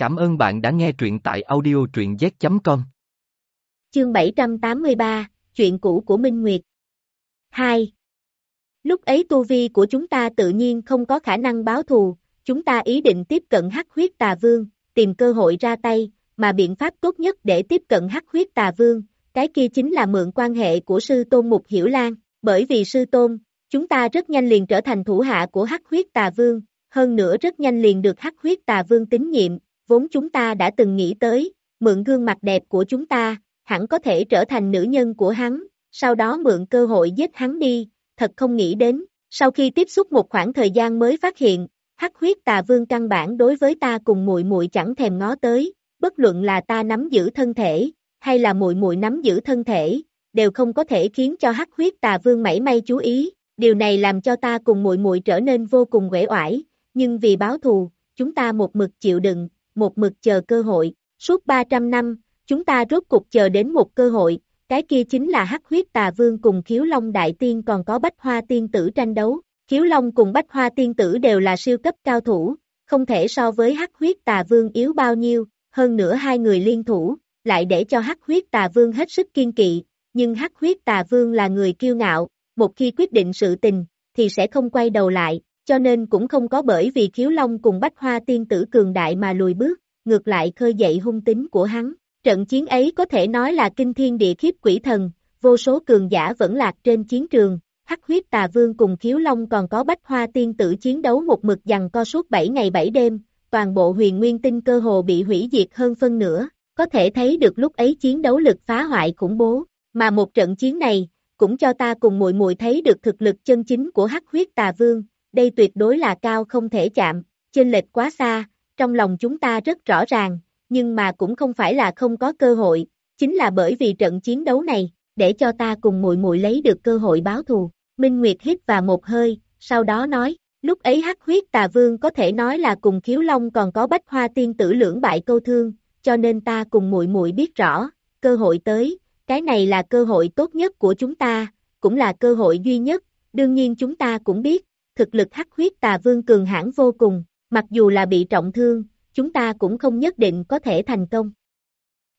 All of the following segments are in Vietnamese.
Cảm ơn bạn đã nghe truyện tại audio truyện z.com. Chương 783, Chuyện cũ của Minh Nguyệt 2. Lúc ấy tu vi của chúng ta tự nhiên không có khả năng báo thù, chúng ta ý định tiếp cận hắc huyết tà vương, tìm cơ hội ra tay, mà biện pháp tốt nhất để tiếp cận hắc huyết tà vương, cái kia chính là mượn quan hệ của sư tôn Mục Hiểu Lan, bởi vì sư tôn, chúng ta rất nhanh liền trở thành thủ hạ của hắc huyết tà vương, hơn nữa rất nhanh liền được hắc huyết tà vương tín nhiệm, vốn chúng ta đã từng nghĩ tới, mượn gương mặt đẹp của chúng ta, hẳn có thể trở thành nữ nhân của hắn, sau đó mượn cơ hội giết hắn đi, thật không nghĩ đến, sau khi tiếp xúc một khoảng thời gian mới phát hiện, hắc huyết tà vương căn bản đối với ta cùng muội muội chẳng thèm ngó tới, bất luận là ta nắm giữ thân thể, hay là muội muội nắm giữ thân thể, đều không có thể khiến cho hắc huyết tà vương mảy may chú ý, điều này làm cho ta cùng muội muội trở nên vô cùng uể oải, nhưng vì báo thù, chúng ta một mực chịu đựng, một mực chờ cơ hội, suốt 300 năm, chúng ta rốt cục chờ đến một cơ hội, cái kia chính là hắc huyết tà vương cùng khiếu long đại tiên còn có bách hoa tiên tử tranh đấu, khiếu long cùng bách hoa tiên tử đều là siêu cấp cao thủ, không thể so với hắc huyết tà vương yếu bao nhiêu, hơn nữa hai người liên thủ, lại để cho hắc huyết tà vương hết sức kiên kỵ, nhưng hắc huyết tà vương là người kiêu ngạo, một khi quyết định sự tình, thì sẽ không quay đầu lại, cho nên cũng không có bởi vì khiếu long cùng bách hoa tiên tử cường đại mà lùi bước, ngược lại khơi dậy hung tính của hắn. Trận chiến ấy có thể nói là kinh thiên địa khiếp quỷ thần, vô số cường giả vẫn lạc trên chiến trường, hắc huyết tà vương cùng khiếu long còn có bách hoa tiên tử chiến đấu một mực dằn co suốt 7 ngày 7 đêm, toàn bộ huyền nguyên tinh cơ hồ bị hủy diệt hơn phân nửa, có thể thấy được lúc ấy chiến đấu lực phá hoại khủng bố, mà một trận chiến này, cũng cho ta cùng muội muội thấy được thực lực chân chính của hắc huyết tà vương, đây tuyệt đối là cao không thể chạm, chênh lệch quá xa, trong lòng chúng ta rất rõ ràng, nhưng mà cũng không phải là không có cơ hội, chính là bởi vì trận chiến đấu này, để cho ta cùng muội muội lấy được cơ hội báo thù. Minh Nguyệt hít vào một hơi, sau đó nói, lúc ấy hắc huyết tà vương có thể nói là cùng khiếu long còn có bách hoa tiên tử lưỡng bại câu thương, cho nên ta cùng muội muội biết rõ, cơ hội tới, cái này là cơ hội tốt nhất của chúng ta, cũng là cơ hội duy nhất, đương nhiên chúng ta cũng biết, thực lực hắc huyết tà vương cường hãn vô cùng, mặc dù là bị trọng thương, chúng ta cũng không nhất định có thể thành công.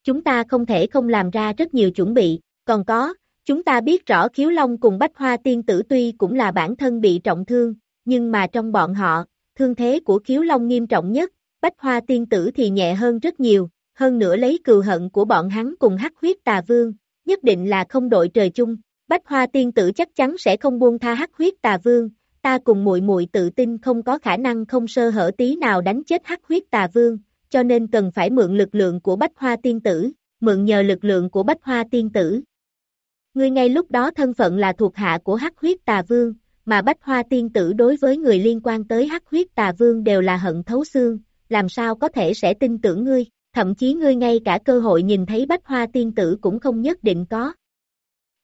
Chúng ta không thể không làm ra rất nhiều chuẩn bị, còn có, chúng ta biết rõ khiếu long cùng bách hoa tiên tử tuy cũng là bản thân bị trọng thương, nhưng mà trong bọn họ, thương thế của khiếu long nghiêm trọng nhất, bách hoa tiên tử thì nhẹ hơn rất nhiều, hơn nữa lấy cừu hận của bọn hắn cùng hắc huyết tà vương, nhất định là không đội trời chung, bách hoa tiên tử chắc chắn sẽ không buông tha hắc huyết tà vương, ta cùng muội muội tự tin không có khả năng không sơ hở tí nào đánh chết hắc huyết tà vương, cho nên cần phải mượn lực lượng của bách hoa tiên tử, mượn nhờ lực lượng của bách hoa tiên tử. Ngươi ngay lúc đó thân phận là thuộc hạ của hắc huyết tà vương, mà bách hoa tiên tử đối với người liên quan tới hắc huyết tà vương đều là hận thấu xương, làm sao có thể sẽ tin tưởng ngươi, thậm chí ngươi ngay cả cơ hội nhìn thấy bách hoa tiên tử cũng không nhất định có.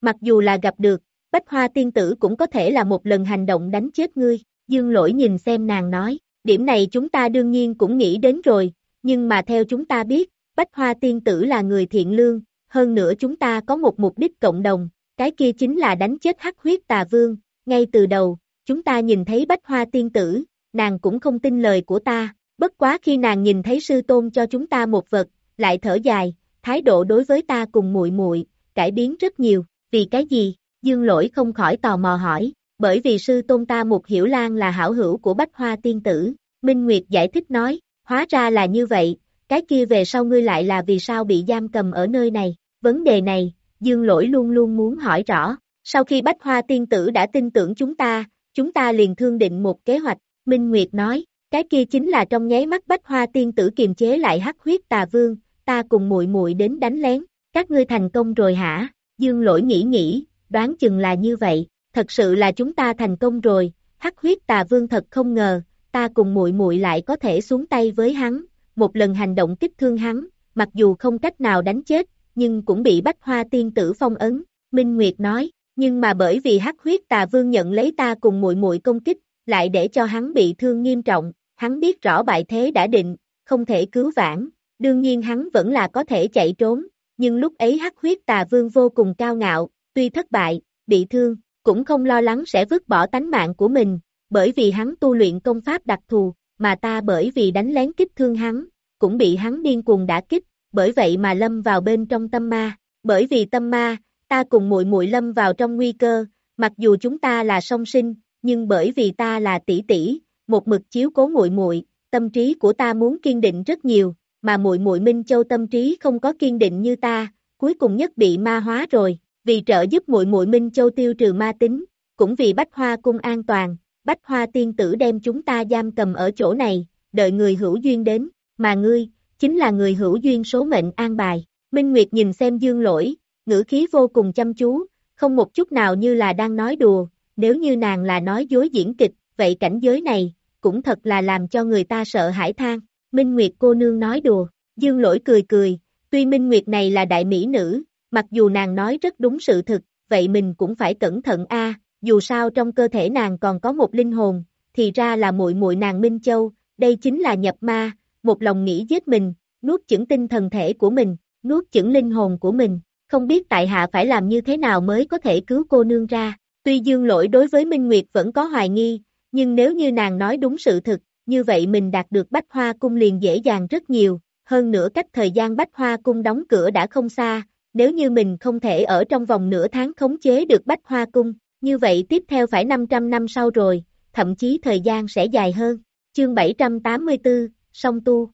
Mặc dù là gặp được, Bách Hoa tiên tử cũng có thể là một lần hành động đánh chết ngươi, dương lỗi nhìn xem nàng nói, điểm này chúng ta đương nhiên cũng nghĩ đến rồi, nhưng mà theo chúng ta biết, Bách Hoa tiên tử là người thiện lương, hơn nữa chúng ta có một mục đích cộng đồng, cái kia chính là đánh chết hắc huyết tà vương, ngay từ đầu, chúng ta nhìn thấy Bách Hoa tiên tử, nàng cũng không tin lời của ta, bất quá khi nàng nhìn thấy sư tôn cho chúng ta một vật, lại thở dài, thái độ đối với ta cùng muội muội cải biến rất nhiều, vì cái gì? Dương lỗi không khỏi tò mò hỏi, bởi vì sư tôn ta Mục Hiểu Lan là hảo hữu của Bách Hoa Tiên Tử, Minh Nguyệt giải thích nói, hóa ra là như vậy, cái kia về sau ngươi lại là vì sao bị giam cầm ở nơi này, vấn đề này, Dương lỗi luôn luôn muốn hỏi rõ, sau khi Bách Hoa Tiên Tử đã tin tưởng chúng ta, chúng ta liền thương định một kế hoạch, Minh Nguyệt nói, cái kia chính là trong nháy mắt Bách Hoa Tiên Tử kiềm chế lại hắc huyết tà vương, ta cùng muội muội đến đánh lén, các ngươi thành công rồi hả? Dương lỗi nghĩ nghĩ, đoán chừng là như vậy, thật sự là chúng ta thành công rồi, hắc huyết tà vương thật không ngờ, ta cùng muội muội lại có thể xuống tay với hắn, một lần hành động kích thương hắn, mặc dù không cách nào đánh chết, nhưng cũng bị bách hoa tiên tử phong ấn, Minh Nguyệt nói, nhưng mà bởi vì hắc huyết tà vương nhận lấy ta cùng muội muội công kích, lại để cho hắn bị thương nghiêm trọng, hắn biết rõ bại thế đã định, không thể cứu vãn, đương nhiên hắn vẫn là có thể chạy trốn, nhưng lúc ấy hắc huyết tà vương vô cùng cao ngạo, tuy thất bại, bị thương, cũng không lo lắng sẽ vứt bỏ tánh mạng của mình, bởi vì hắn tu luyện công pháp đặc thù, mà ta bởi vì đánh lén kích thương hắn, cũng bị hắn điên cuồng đã kích, bởi vậy mà lâm vào bên trong tâm ma. Bởi vì tâm ma, ta cùng muội muội lâm vào trong nguy cơ, mặc dù chúng ta là song sinh, nhưng bởi vì ta là tỷ tỷ, một mực chiếu cố muội muội, tâm trí của ta muốn kiên định rất nhiều, mà muội muội Minh Châu tâm trí không có kiên định như ta, cuối cùng nhất bị ma hóa rồi, vì trợ giúp muội muội Minh Châu tiêu trừ ma tính, cũng vì Bách Hoa cung an toàn, Bách Hoa tiên tử đem chúng ta giam cầm ở chỗ này, đợi người hữu duyên đến, mà ngươi, chính là người hữu duyên số mệnh an bài. Minh Nguyệt nhìn xem dương lỗi, ngữ khí vô cùng chăm chú, không một chút nào như là đang nói đùa, nếu như nàng là nói dối diễn kịch, vậy cảnh giới này, cũng thật là làm cho người ta sợ hãi than. Minh Nguyệt cô nương nói đùa, dương lỗi cười cười, tuy Minh Nguyệt này là đại mỹ nữ, mặc dù nàng nói rất đúng sự thực, vậy mình cũng phải cẩn thận a. dù sao trong cơ thể nàng còn có một linh hồn, thì ra là muội muội nàng Minh Châu, đây chính là nhập ma, một lòng nghĩ giết mình, nuốt chửng tinh thần thể của mình, nuốt chửng linh hồn của mình, không biết tại hạ phải làm như thế nào mới có thể cứu cô nương ra. Tuy dương lỗi đối với Minh Nguyệt vẫn có hoài nghi, nhưng nếu như nàng nói đúng sự thực, như vậy mình đạt được Bách Hoa Cung liền dễ dàng rất nhiều, hơn nữa cách thời gian Bách Hoa Cung đóng cửa đã không xa, nếu như mình không thể ở trong vòng nửa tháng khống chế được Bách Hoa Cung, như vậy tiếp theo phải 500 năm sau rồi, thậm chí thời gian sẽ dài hơn. Chương 784, song tu.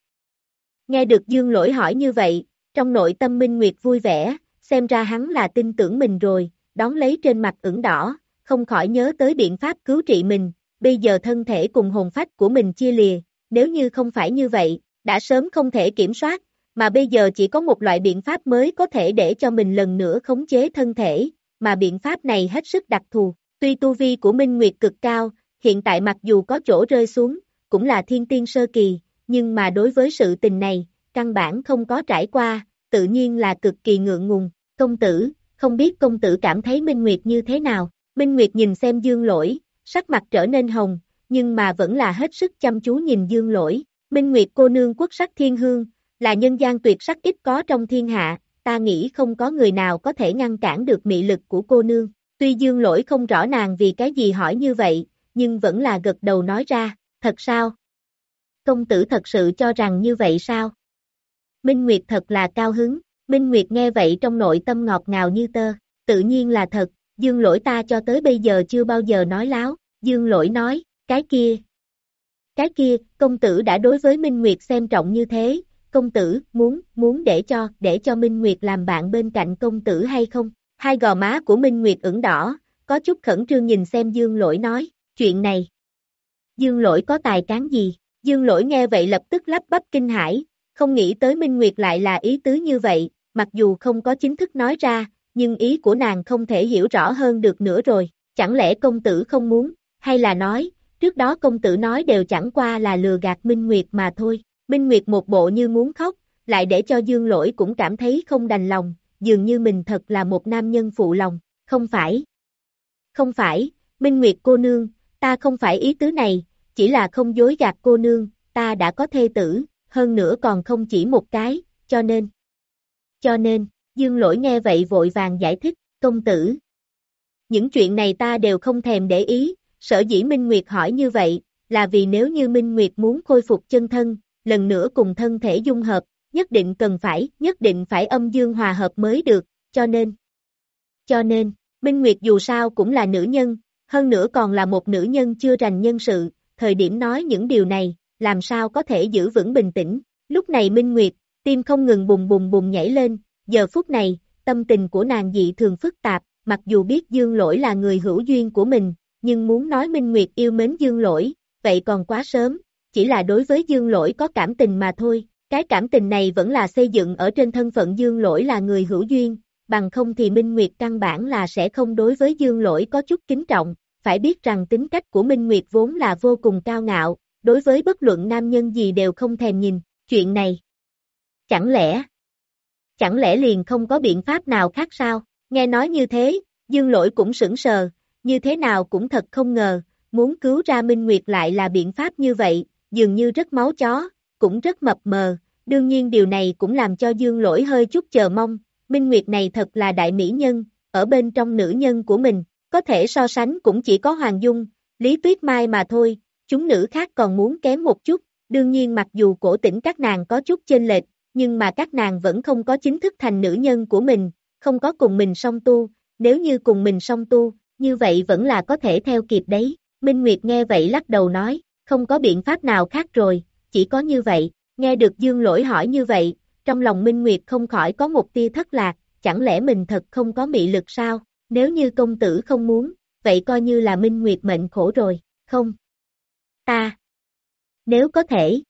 Nghe được Dương Lỗi hỏi như vậy, trong nội tâm Minh Nguyệt vui vẻ, xem ra hắn là tin tưởng mình rồi, đón lấy trên mặt ửng đỏ, không khỏi nhớ tới biện pháp cứu trị mình, bây giờ thân thể cùng hồn phách của mình chia lìa, nếu như không phải như vậy, đã sớm không thể kiểm soát, mà bây giờ chỉ có một loại biện pháp mới có thể để cho mình lần nữa khống chế thân thể, mà biện pháp này hết sức đặc thù, tuy tu vi của Minh Nguyệt cực cao, hiện tại mặc dù có chỗ rơi xuống, cũng là thiên tiên sơ kỳ, nhưng mà đối với sự tình này, căn bản không có trải qua, tự nhiên là cực kỳ ngượng ngùng, công tử, không biết công tử cảm thấy Minh Nguyệt như thế nào, Minh Nguyệt nhìn xem dương lỗi, sắc mặt trở nên hồng, nhưng mà vẫn là hết sức chăm chú nhìn dương lỗi, Minh Nguyệt cô nương quốc sắc thiên hương, là nhân gian tuyệt sắc ít có trong thiên hạ, ta nghĩ không có người nào có thể ngăn cản được mị lực của cô nương, tuy dương lỗi không rõ nàng vì cái gì hỏi như vậy, nhưng vẫn là gật đầu nói ra, thật sao? Công tử thật sự cho rằng như vậy sao? Minh Nguyệt thật là cao hứng, Minh Nguyệt nghe vậy trong nội tâm ngọt ngào như tơ, tự nhiên là thật, dương lỗi ta cho tới bây giờ chưa bao giờ nói láo, dương lỗi nói, cái kia. Cái kia, công tử đã đối với Minh Nguyệt xem trọng như thế, công tử, muốn, muốn để cho, để cho Minh Nguyệt làm bạn bên cạnh công tử hay không? Hai gò má của Minh Nguyệt ửng đỏ, có chút khẩn trương nhìn xem Dương Lỗi nói, chuyện này. Dương Lỗi có tài cán gì? Dương Lỗi nghe vậy lập tức lắp bắp kinh hãi, không nghĩ tới Minh Nguyệt lại là ý tứ như vậy, mặc dù không có chính thức nói ra, nhưng ý của nàng không thể hiểu rõ hơn được nữa rồi, chẳng lẽ công tử không muốn, hay là nói, trước đó công tử nói đều chẳng qua là lừa gạt Minh Nguyệt mà thôi, Minh Nguyệt một bộ như muốn khóc, lại để cho Dương Lỗi cũng cảm thấy không đành lòng, dường như mình thật là một nam nhân phụ lòng, không phải. Không phải, Minh Nguyệt cô nương, ta không phải ý tứ này, chỉ là không dối gạt cô nương, ta đã có thê tử, hơn nữa còn không chỉ một cái, cho nên. Cho nên, Dương Lỗi nghe vậy vội vàng giải thích, công tử. Những chuyện này ta đều không thèm để ý, sở dĩ Minh Nguyệt hỏi như vậy, là vì nếu như Minh Nguyệt muốn khôi phục chân thân, lần nữa cùng thân thể dung hợp, nhất định cần phải, nhất định phải âm dương hòa hợp mới được, cho nên. Cho nên, Minh Nguyệt dù sao cũng là nữ nhân, hơn nữa còn là một nữ nhân chưa rành nhân sự, thời điểm nói những điều này, làm sao có thể giữ vững bình tĩnh. Lúc này Minh Nguyệt, tim không ngừng bùng bùng bùng nhảy lên, giờ phút này, tâm tình của nàng dị thường phức tạp, mặc dù biết Dương Lỗi là người hữu duyên của mình, nhưng muốn nói Minh Nguyệt yêu mến Dương Lỗi, vậy còn quá sớm, chỉ là đối với Dương Lỗi có cảm tình mà thôi, cái cảm tình này vẫn là xây dựng ở trên thân phận Dương Lỗi là người hữu duyên, bằng không thì Minh Nguyệt căn bản là sẽ không đối với Dương Lỗi có chút kính trọng, phải biết rằng tính cách của Minh Nguyệt vốn là vô cùng cao ngạo, đối với bất luận nam nhân gì đều không thèm nhìn, chuyện này. Chẳng lẽ, chẳng lẽ liền không có biện pháp nào khác sao, nghe nói như thế, Dương Lỗi cũng sững sờ, như thế nào cũng thật không ngờ, muốn cứu ra Minh Nguyệt lại là biện pháp như vậy, dường như rất máu chó, cũng rất mập mờ, đương nhiên điều này cũng làm cho Dương Lỗi hơi chút chờ mong, Minh Nguyệt này thật là đại mỹ nhân, ở bên trong nữ nhân của mình, có thể so sánh cũng chỉ có Hoàng Dung, Lý Tuyết Mai mà thôi, chúng nữ khác còn muốn kém một chút, đương nhiên mặc dù cổ tỉnh các nàng có chút chênh lệch, nhưng mà các nàng vẫn không có chính thức thành nữ nhân của mình, không có cùng mình song tu, nếu như cùng mình song tu, như vậy vẫn là có thể theo kịp đấy. Minh Nguyệt nghe vậy lắc đầu nói, không có biện pháp nào khác rồi, chỉ có như vậy, nghe được Dương Lỗi hỏi như vậy, trong lòng Minh Nguyệt không khỏi có một tia thất lạc, chẳng lẽ mình thật không có mị lực sao, nếu như công tử không muốn, vậy coi như là Minh Nguyệt mệnh khổ rồi, không? Ta. Nếu có thể.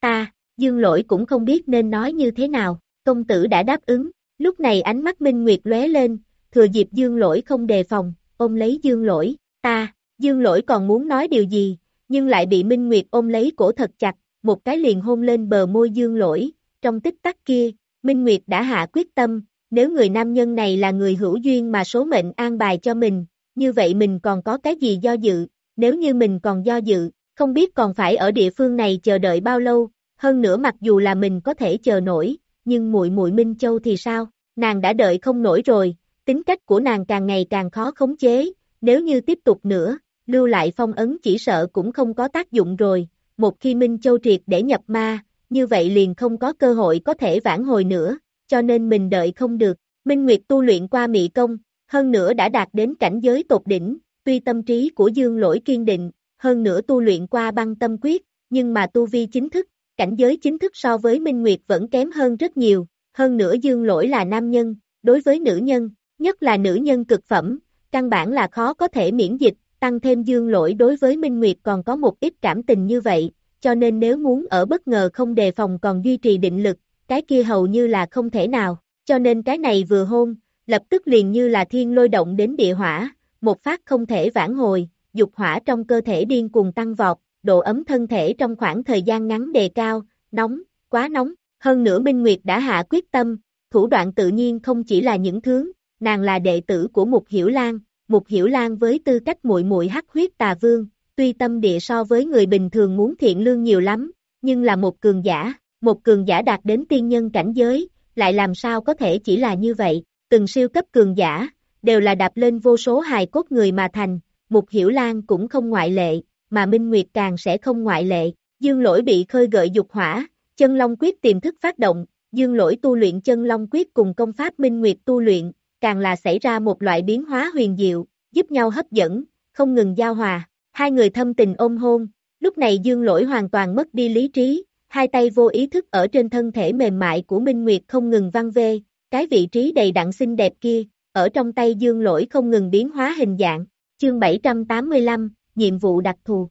Ta, Dương Lỗi cũng không biết nên nói như thế nào, công tử đã đáp ứng, lúc này ánh mắt Minh Nguyệt lóe lên, thừa dịp Dương Lỗi không đề phòng, ôm lấy Dương Lỗi, ta, Dương Lỗi còn muốn nói điều gì, nhưng lại bị Minh Nguyệt ôm lấy cổ thật chặt, một cái liền hôn lên bờ môi Dương Lỗi, trong tích tắc kia, Minh Nguyệt đã hạ quyết tâm, nếu người nam nhân này là người hữu duyên mà số mệnh an bài cho mình, như vậy mình còn có cái gì do dự, nếu như mình còn do dự, không biết còn phải ở địa phương này chờ đợi bao lâu, hơn nữa mặc dù là mình có thể chờ nổi, nhưng muội muội Minh Châu thì sao, nàng đã đợi không nổi rồi, tính cách của nàng càng ngày càng khó khống chế, nếu như tiếp tục nữa, lưu lại phong ấn chỉ sợ cũng không có tác dụng rồi, một khi Minh Châu triệt để nhập ma, như vậy liền không có cơ hội có thể vãn hồi nữa, cho nên mình đợi không được. Minh Nguyệt tu luyện qua mị công, hơn nữa đã đạt đến cảnh giới tột đỉnh, tuy tâm trí của Dương Lỗi kiên định, hơn nữa tu luyện qua băng tâm quyết, nhưng mà tu vi chính thức, cảnh giới chính thức so với Minh Nguyệt vẫn kém hơn rất nhiều, hơn nữa Dương Lỗi là nam nhân, đối với nữ nhân, nhất là nữ nhân cực phẩm, căn bản là khó có thể miễn dịch, tăng thêm Dương Lỗi đối với Minh Nguyệt còn có một ít cảm tình như vậy, cho nên nếu muốn ở bất ngờ không đề phòng còn duy trì định lực, cái kia hầu như là không thể nào, cho nên cái này vừa hôn, lập tức liền như là thiên lôi động đến địa hỏa, một phát không thể vãn hồi, dục hỏa trong cơ thể điên cuồng tăng vọt, độ ấm thân thể trong khoảng thời gian ngắn đề cao, nóng, quá nóng, hơn nữa Minh Nguyệt đã hạ quyết tâm, thủ đoạn tự nhiên không chỉ là những thứ, nàng là đệ tử của Mục Hiểu Lan, Mục Hiểu Lan với tư cách muội muội hắc huyết tà vương, tuy tâm địa so với người bình thường muốn thiện lương nhiều lắm, nhưng là một cường giả, một cường giả đạt đến tiên nhân cảnh giới, lại làm sao có thể chỉ là như vậy, từng siêu cấp cường giả, đều là đạp lên vô số hài cốt người mà thành, Mục Hiểu Lan cũng không ngoại lệ, mà Minh Nguyệt càng sẽ không ngoại lệ, dương lỗi bị khơi gợi dục hỏa, chân long quyết tiềm thức phát động, dương lỗi tu luyện chân long quyết cùng công pháp Minh Nguyệt tu luyện, càng là xảy ra một loại biến hóa huyền diệu, giúp nhau hấp dẫn, không ngừng giao hòa, hai người thâm tình ôm hôn, lúc này dương lỗi hoàn toàn mất đi lý trí, hai tay vô ý thức ở trên thân thể mềm mại của Minh Nguyệt không ngừng văng vê, cái vị trí đầy đặn xinh đẹp kia, ở trong tay dương lỗi không ngừng biến hóa hình dạng, chương 785, nhiệm vụ đặc thù.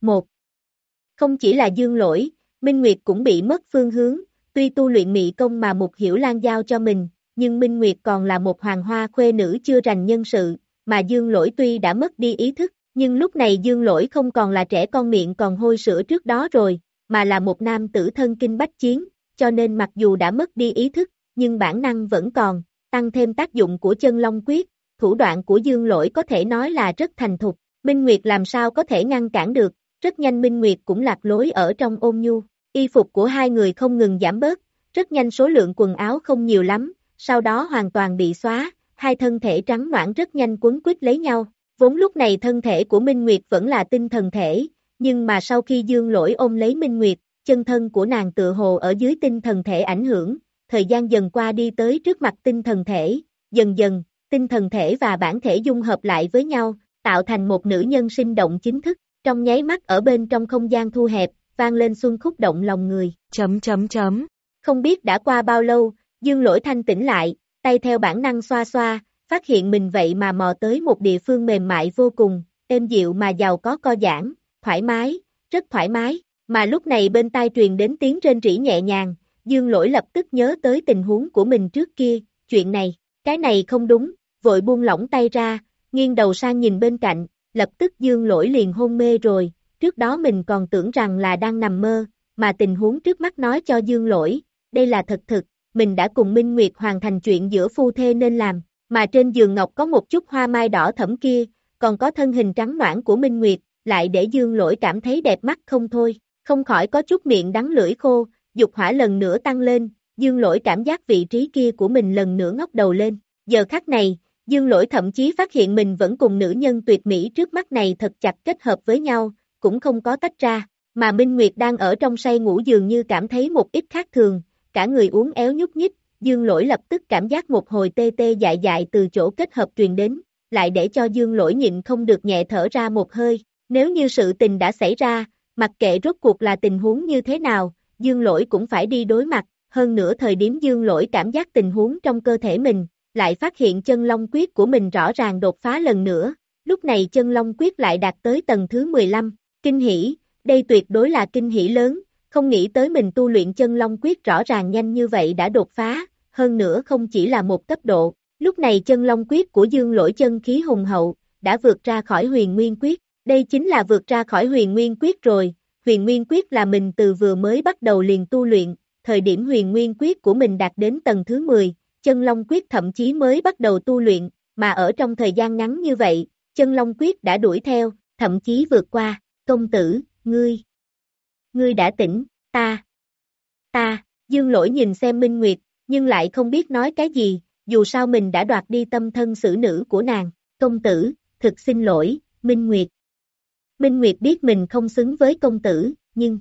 1. Không chỉ là dương lỗi, Minh Nguyệt cũng bị mất phương hướng, tuy tu luyện mị công mà Mục Hiểu Lan giao cho mình, nhưng Minh Nguyệt còn là một hoàng hoa khuê nữ chưa rành nhân sự, mà dương lỗi tuy đã mất đi ý thức, nhưng lúc này dương lỗi không còn là trẻ con miệng còn hôi sữa trước đó rồi, mà là một nam tử thân kinh bách chiến, cho nên mặc dù đã mất đi ý thức, nhưng bản năng vẫn còn, tăng thêm tác dụng của chân long quyết, thủ đoạn của dương lỗi có thể nói là rất thành thục, Minh Nguyệt làm sao có thể ngăn cản được, rất nhanh Minh Nguyệt cũng lạc lối ở trong ôm nhu, y phục của hai người không ngừng giảm bớt, rất nhanh số lượng quần áo không nhiều lắm, sau đó hoàn toàn bị xóa, hai thân thể trắng noãn rất nhanh quấn quýt lấy nhau, vốn lúc này thân thể của Minh Nguyệt vẫn là tinh thần thể, nhưng mà sau khi dương lỗi ôm lấy Minh Nguyệt, chân thân của nàng tự hồ ở dưới tinh thần thể ảnh hưởng, thời gian dần qua đi tới trước mặt tinh thần thể, dần dần, tinh thần thể và bản thể dung hợp lại với nhau, tạo thành một nữ nhân sinh động chính thức, trong nháy mắt ở bên trong không gian thu hẹp, vang lên xuân khúc động lòng người, chấm chấm chấm. Không biết đã qua bao lâu, dương lỗi thanh tỉnh lại, tay theo bản năng xoa xoa, phát hiện mình vậy mà mò tới một địa phương mềm mại vô cùng, êm dịu mà giàu có co giãn, thoải mái, rất thoải mái, mà lúc này bên tai truyền đến tiếng trên rỉ nhẹ nhàng, dương lỗi lập tức nhớ tới tình huống của mình trước kia, chuyện này, cái này không đúng, vội buông lỏng tay ra, nghiêng đầu sang nhìn bên cạnh, lập tức dương lỗi liền hôn mê rồi, trước đó mình còn tưởng rằng là đang nằm mơ, mà tình huống trước mắt nói cho dương lỗi, đây là thật thực, mình đã cùng Minh Nguyệt hoàn thành chuyện giữa phu thê nên làm, mà trên giường ngọc có một chút hoa mai đỏ thẫm kia, còn có thân hình trắng noãn của Minh Nguyệt, lại để dương lỗi cảm thấy đẹp mắt không thôi, không khỏi có chút miệng đắng lưỡi khô, dục hỏa lần nữa tăng lên, dương lỗi cảm giác vị trí kia của mình lần nữa ngóc đầu lên, giờ khắc này, dương lỗi thậm chí phát hiện mình vẫn cùng nữ nhân tuyệt mỹ trước mắt này thật chặt kết hợp với nhau, cũng không có tách ra, mà Minh Nguyệt đang ở trong say ngủ dường như cảm thấy một ít khác thường, cả người uống éo nhúc nhích, Dương Lỗi lập tức cảm giác một hồi tê tê dại dại từ chỗ kết hợp truyền đến, lại để cho Dương Lỗi nhịn không được nhẹ thở ra một hơi, nếu như sự tình đã xảy ra, mặc kệ rốt cuộc là tình huống như thế nào, Dương Lỗi cũng phải đi đối mặt, hơn nữa thời điểm Dương Lỗi cảm giác tình huống trong cơ thể mình, lại phát hiện chân long quyết của mình rõ ràng đột phá lần nữa, lúc này chân long quyết lại đạt tới tầng thứ 15, kinh hỉ, đây tuyệt đối là kinh hỉ lớn, không nghĩ tới mình tu luyện chân long quyết rõ ràng nhanh như vậy đã đột phá, hơn nữa không chỉ là một cấp độ, lúc này chân long quyết của dương lỗi chân khí hùng hậu, đã vượt ra khỏi huyền nguyên quyết, đây chính là vượt ra khỏi huyền nguyên quyết rồi, huyền nguyên quyết là mình từ vừa mới bắt đầu liền tu luyện, thời điểm huyền nguyên quyết của mình đạt đến tầng thứ 10, chân long quyết thậm chí mới bắt đầu tu luyện, mà ở trong thời gian ngắn như vậy, chân long quyết đã đuổi theo, thậm chí vượt qua, công tử, ngươi, ngươi đã tỉnh, ta, ta, dương lỗi nhìn xem Minh Nguyệt, nhưng lại không biết nói cái gì, dù sao mình đã đoạt đi tâm thân xử nữ của nàng, công tử, thực xin lỗi, Minh Nguyệt. Minh Nguyệt biết mình không xứng với công tử, nhưng,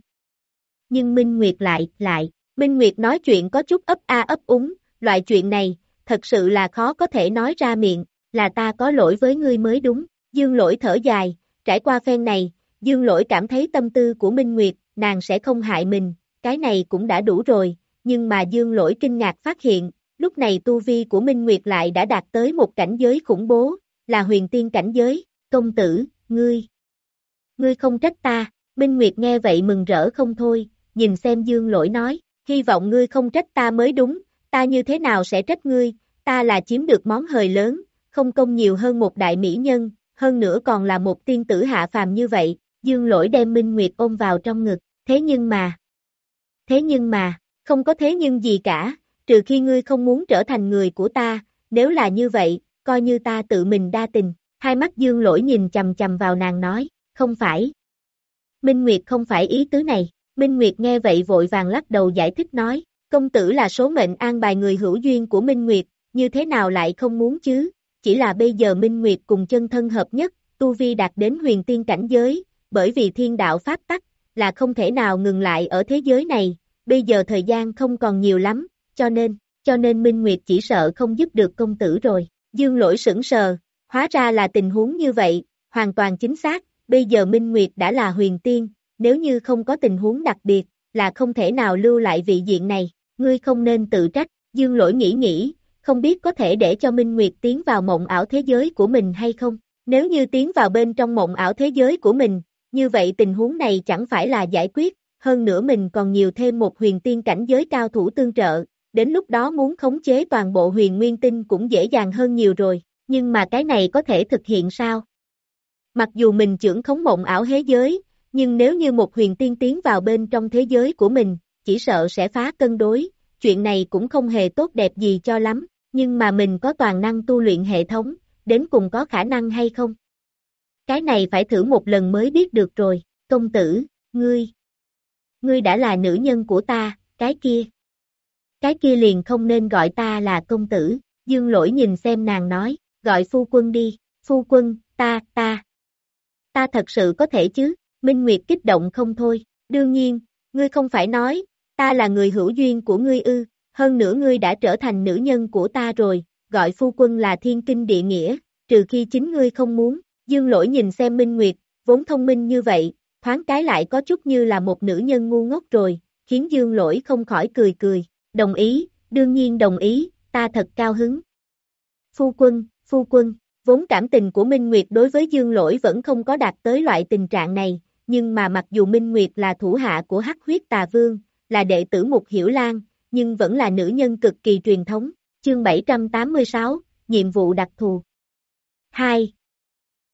nhưng Minh Nguyệt lại, lại, Minh Nguyệt nói chuyện có chút ấp a ấp úng, loại chuyện này, thật sự là khó có thể nói ra miệng, là ta có lỗi với ngươi mới đúng, dương lỗi thở dài, trải qua phen này, dương lỗi cảm thấy tâm tư của Minh Nguyệt, nàng sẽ không hại mình, cái này cũng đã đủ rồi, nhưng mà dương lỗi kinh ngạc phát hiện, lúc này tu vi của Minh Nguyệt lại đã đạt tới một cảnh giới khủng bố, là huyền tiên cảnh giới, công tử, ngươi, ngươi không trách ta, Minh Nguyệt nghe vậy mừng rỡ không thôi, nhìn xem dương lỗi nói, hy vọng ngươi không trách ta mới đúng, ta như thế nào sẽ trách ngươi, ta là chiếm được món hời lớn, không công nhiều hơn một đại mỹ nhân, hơn nữa còn là một tiên tử hạ phàm như vậy, dương lỗi đem Minh Nguyệt ôm vào trong ngực, thế nhưng mà, thế nhưng mà, không có thế nhưng gì cả, trừ khi ngươi không muốn trở thành người của ta, nếu là như vậy, coi như ta tự mình đa tình, hai mắt dương lỗi nhìn chầm chầm vào nàng nói, không phải. Minh Nguyệt không phải ý tứ này, Minh Nguyệt nghe vậy vội vàng lắc đầu giải thích nói, công tử là số mệnh an bài người hữu duyên của Minh Nguyệt, như thế nào lại không muốn chứ, chỉ là bây giờ Minh Nguyệt cùng chân thân hợp nhất, Tu Vi đạt đến huyền tiên cảnh giới, bởi vì thiên đạo pháp tắc, là không thể nào ngừng lại ở thế giới này, bây giờ thời gian không còn nhiều lắm, cho nên, cho nên Minh Nguyệt chỉ sợ không giúp được công tử rồi. Dương lỗi sững sờ, hóa ra là tình huống như vậy, hoàn toàn chính xác, bây giờ Minh Nguyệt đã là huyền tiên, nếu như không có tình huống đặc biệt, là không thể nào lưu lại vị diện này, ngươi không nên tự trách, dương lỗi nghĩ nghĩ, không biết có thể để cho Minh Nguyệt tiến vào mộng ảo thế giới của mình hay không, nếu như tiến vào bên trong mộng ảo thế giới của mình, như vậy tình huống này chẳng phải là giải quyết, hơn nữa mình còn nhiều thêm một huyền tiên cảnh giới cao thủ tương trợ, đến lúc đó muốn khống chế toàn bộ huyền nguyên tinh cũng dễ dàng hơn nhiều rồi, nhưng mà cái này có thể thực hiện sao? Mặc dù mình trưởng khống mộng ảo thế giới, nhưng nếu như một huyền tiên tiến vào bên trong thế giới của mình, chỉ sợ sẽ phá cân đối, chuyện này cũng không hề tốt đẹp gì cho lắm, nhưng mà mình có toàn năng tu luyện hệ thống, đến cùng có khả năng hay không? Cái này phải thử một lần mới biết được rồi, công tử, ngươi, ngươi đã là nữ nhân của ta, cái kia. Cái kia liền không nên gọi ta là công tử, dương lỗi nhìn xem nàng nói, gọi phu quân đi, phu quân, ta, ta. Ta thật sự có thể chứ, Minh Nguyệt kích động không thôi, đương nhiên, ngươi không phải nói, ta là người hữu duyên của ngươi ư, hơn nữa ngươi đã trở thành nữ nhân của ta rồi, gọi phu quân là thiên kinh địa nghĩa, trừ khi chính ngươi không muốn, dương lỗi nhìn xem Minh Nguyệt, vốn thông minh như vậy, thoáng cái lại có chút như là một nữ nhân ngu ngốc rồi, khiến dương lỗi không khỏi cười cười, đồng ý, đương nhiên đồng ý, ta thật cao hứng. Phu quân, phu quân, vốn cảm tình của Minh Nguyệt đối với dương lỗi vẫn không có đạt tới loại tình trạng này, nhưng mà mặc dù Minh Nguyệt là thủ hạ của hắc huyết tà vương, là đệ tử Mục Hiểu Lan, nhưng vẫn là nữ nhân cực kỳ truyền thống, chương 786, nhiệm vụ đặc thù. 2.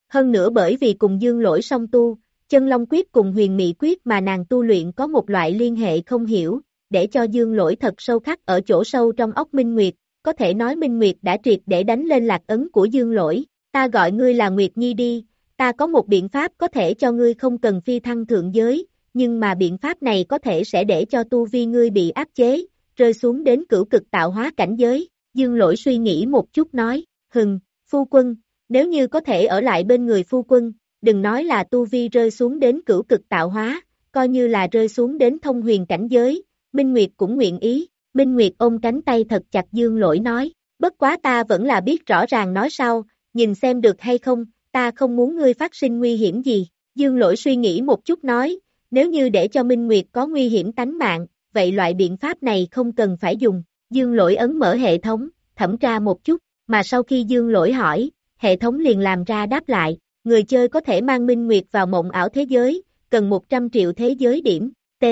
Hơn nữa bởi vì cùng dương lỗi song tu, chân long quyết cùng huyền mị quyết mà nàng tu luyện có một loại liên hệ không hiểu, để cho dương lỗi thật sâu khắc ở chỗ sâu trong ốc Minh Nguyệt, có thể nói Minh Nguyệt đã triệt để đánh lên lạc ấn của dương lỗi, ta gọi ngươi là Nguyệt Nhi đi, ta có một biện pháp có thể cho ngươi không cần phi thăng thượng giới, nhưng mà biện pháp này có thể sẽ để cho tu vi ngươi bị áp chế, rơi xuống đến cửu cực tạo hóa cảnh giới, dương lỗi suy nghĩ một chút nói, hừng, phu quân, nếu như có thể ở lại bên người phu quân, đừng nói là tu vi rơi xuống đến cửu cực tạo hóa, coi như là rơi xuống đến thông huyền cảnh giới, Minh Nguyệt cũng nguyện ý, Minh Nguyệt ôm cánh tay thật chặt dương lỗi nói, bất quá ta vẫn là biết rõ ràng nói sau, nhìn xem được hay không, ta không muốn ngươi phát sinh nguy hiểm gì, dương lỗi suy nghĩ một chút nói, nếu như để cho Minh Nguyệt có nguy hiểm tánh mạng, vậy loại biện pháp này không cần phải dùng, dương lỗi ấn mở hệ thống, thẩm tra một chút, mà sau khi dương lỗi hỏi, hệ thống liền làm ra đáp lại, người chơi có thể mang Minh Nguyệt vào mộng ảo thế giới, cần 100 triệu thế giới điểm, T,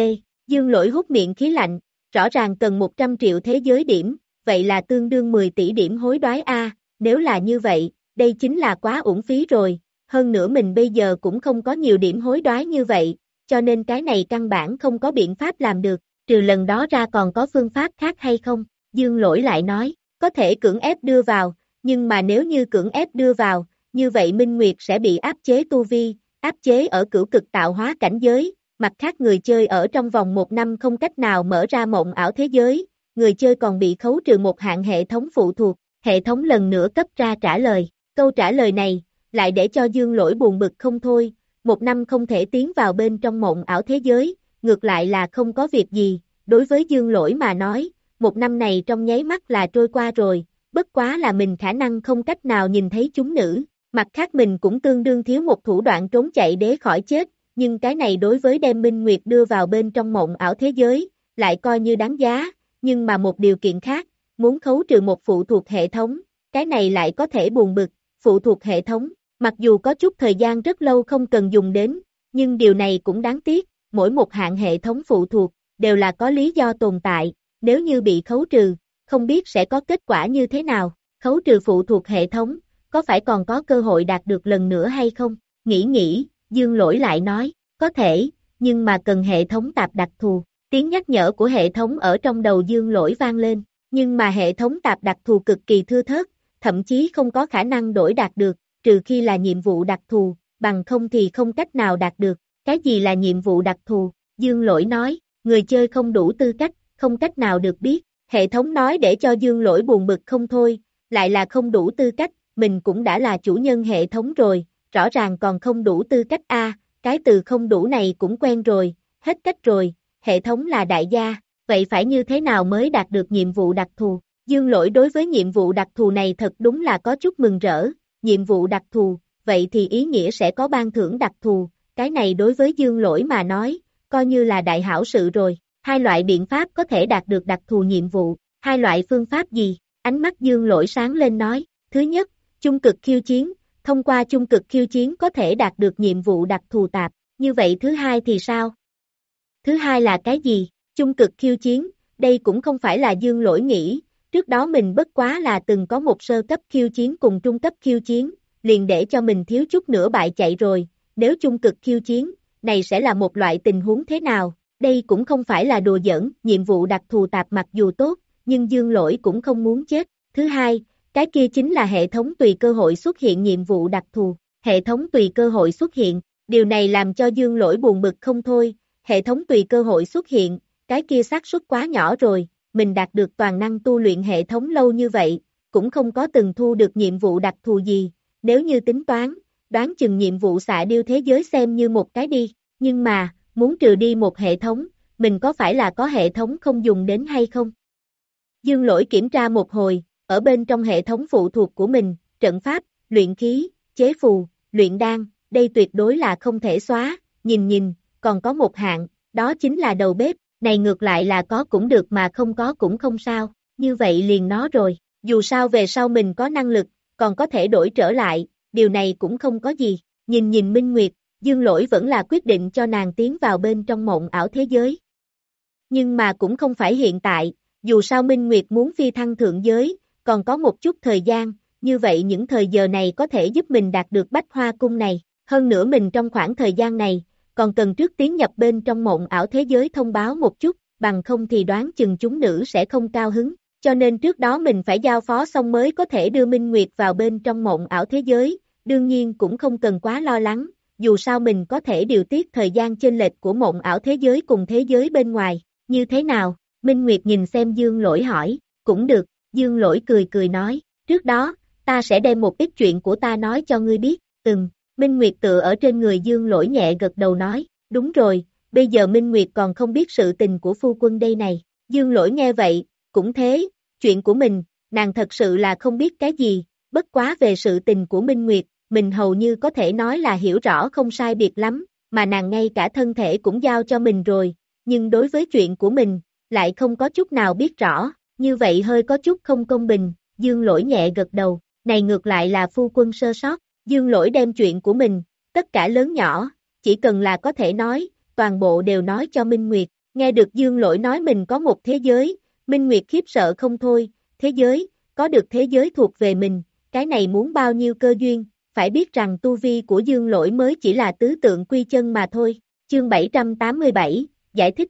dương lỗi hút miệng khí lạnh, rõ ràng cần 100 triệu thế giới điểm, vậy là tương đương 10 tỷ điểm hối đoái A, nếu là như vậy, đây chính là quá uổng phí rồi, hơn nữa mình bây giờ cũng không có nhiều điểm hối đoái như vậy, cho nên cái này căn bản không có biện pháp làm được, trừ lần đó ra còn có phương pháp khác hay không, dương lỗi lại nói, có thể cưỡng ép đưa vào, nhưng mà nếu như cưỡng ép đưa vào, như vậy Minh Nguyệt sẽ bị áp chế tu vi, áp chế ở cửu cực tạo hóa cảnh giới, mặt khác người chơi ở trong vòng một năm không cách nào mở ra mộng ảo thế giới, người chơi còn bị khấu trừ một hạng hệ thống phụ thuộc, hệ thống lần nữa cấp ra trả lời, câu trả lời này, lại để cho dương lỗi buồn bực không thôi, một năm không thể tiến vào bên trong mộng ảo thế giới, ngược lại là không có việc gì, đối với dương lỗi mà nói, một năm này trong nháy mắt là trôi qua rồi, bất quá là mình khả năng không cách nào nhìn thấy chúng nữ, mặt khác mình cũng tương đương thiếu một thủ đoạn trốn chạy để khỏi chết, nhưng cái này đối với đem Minh Nguyệt đưa vào bên trong mộng ảo thế giới, lại coi như đáng giá, nhưng mà một điều kiện khác, muốn khấu trừ một phụ thuộc hệ thống, cái này lại có thể buồn bực, phụ thuộc hệ thống, mặc dù có chút thời gian rất lâu không cần dùng đến, nhưng điều này cũng đáng tiếc, mỗi một hạng hệ thống phụ thuộc, đều là có lý do tồn tại, nếu như bị khấu trừ, không biết sẽ có kết quả như thế nào, khấu trừ phụ thuộc hệ thống, có phải còn có cơ hội đạt được lần nữa hay không, nghĩ nghĩ, dương lỗi lại nói, có thể, nhưng mà cần hệ thống tạp đặc thù, tiếng nhắc nhở của hệ thống ở trong đầu dương lỗi vang lên, nhưng mà hệ thống tạp đặc thù cực kỳ thưa thớt, thậm chí không có khả năng đổi đạt được, trừ khi là nhiệm vụ đặc thù, bằng không thì không cách nào đạt được, cái gì là nhiệm vụ đặc thù, dương lỗi nói, người chơi không đủ tư cách, không cách nào được biết, hệ thống nói để cho dương lỗi buồn bực không thôi, lại là không đủ tư cách, mình cũng đã là chủ nhân hệ thống rồi, rõ ràng còn không đủ tư cách A, cái từ không đủ này cũng quen rồi, hết cách rồi, hệ thống là đại gia, vậy phải như thế nào mới đạt được nhiệm vụ đặc thù? Dương lỗi đối với nhiệm vụ đặc thù này thật đúng là có chút mừng rỡ, nhiệm vụ đặc thù, vậy thì ý nghĩa sẽ có ban thưởng đặc thù, cái này đối với dương lỗi mà nói, coi như là đại hảo sự rồi, hai loại biện pháp có thể đạt được đặc thù nhiệm vụ, hai loại phương pháp gì, ánh mắt dương lỗi sáng lên nói, thứ nhất, chung cực khiêu chiến, thông qua chung cực khiêu chiến có thể đạt được nhiệm vụ đặc thù tạp, như vậy thứ hai thì sao? Thứ hai là cái gì? Chung cực khiêu chiến, đây cũng không phải là dương lỗi nghĩ, trước đó mình bất quá là từng có một sơ cấp khiêu chiến cùng trung cấp khiêu chiến, liền để cho mình thiếu chút nữa bại chạy rồi, nếu chung cực khiêu chiến, này sẽ là một loại tình huống thế nào, đây cũng không phải là đùa giỡn, nhiệm vụ đặc thù tạp mặc dù tốt, nhưng dương lỗi cũng không muốn chết. Thứ hai, cái kia chính là hệ thống tùy cơ hội xuất hiện nhiệm vụ đặc thù, hệ thống tùy cơ hội xuất hiện, điều này làm cho dương lỗi buồn bực không thôi, hệ thống tùy cơ hội xuất hiện, cái kia xác suất quá nhỏ rồi, mình đạt được toàn năng tu luyện hệ thống lâu như vậy, cũng không có từng thu được nhiệm vụ đặc thù gì, nếu như tính toán, đoán chừng nhiệm vụ xạ điêu thế giới xem như một cái đi, nhưng mà, muốn trừ đi một hệ thống, mình có phải là có hệ thống không dùng đến hay không? Dương lỗi kiểm tra một hồi, ở bên trong hệ thống phụ thuộc của mình, trận pháp, luyện khí, chế phù, luyện đan, đây tuyệt đối là không thể xóa, nhìn nhìn, còn có một hạng, đó chính là đầu bếp, này ngược lại là có cũng được mà không có cũng không sao, như vậy liền nó rồi, dù sao về sau mình có năng lực, còn có thể đổi trở lại, điều này cũng không có gì, nhìn nhìn Minh Nguyệt, Dương Lỗi vẫn là quyết định cho nàng tiến vào bên trong mộng ảo thế giới. Nhưng mà cũng không phải hiện tại, dù sao Minh Nguyệt muốn phi thăng thượng giới, còn có một chút thời gian, như vậy những thời giờ này có thể giúp mình đạt được bách hoa cung này, hơn nữa mình trong khoảng thời gian này, còn cần trước tiến nhập bên trong mộng ảo thế giới thông báo một chút, bằng không thì đoán chừng chúng nữ sẽ không cao hứng, cho nên trước đó mình phải giao phó xong mới có thể đưa Minh Nguyệt vào bên trong mộng ảo thế giới, đương nhiên cũng không cần quá lo lắng, dù sao mình có thể điều tiết thời gian chênh lệch của mộng ảo thế giới cùng thế giới bên ngoài, như thế nào, Minh Nguyệt nhìn xem Dương Lỗi hỏi, cũng được, Dương Lỗi cười cười nói, trước đó, ta sẽ đem một ít chuyện của ta nói cho ngươi biết, từng, Minh Nguyệt tựa ở trên người Dương Lỗi nhẹ gật đầu nói, đúng rồi, bây giờ Minh Nguyệt còn không biết sự tình của phu quân đây này. Dương lỗi nghe vậy, cũng thế, chuyện của mình, nàng thật sự là không biết cái gì, bất quá về sự tình của Minh Nguyệt, mình hầu như có thể nói là hiểu rõ không sai biệt lắm, mà nàng ngay cả thân thể cũng giao cho mình rồi, nhưng đối với chuyện của mình, lại không có chút nào biết rõ, như vậy hơi có chút không công bình, dương lỗi nhẹ gật đầu, này ngược lại là phu quân sơ sót, dương lỗi đem chuyện của mình, tất cả lớn nhỏ, chỉ cần là có thể nói, toàn bộ đều nói cho Minh Nguyệt, nghe được dương lỗi nói mình có một thế giới, Minh Nguyệt khiếp sợ không thôi, thế giới, có được thế giới thuộc về mình, cái này muốn bao nhiêu cơ duyên, phải biết rằng tu vi của dương lỗi mới chỉ là tứ tượng quy chân mà thôi. Chương 787, giải thích.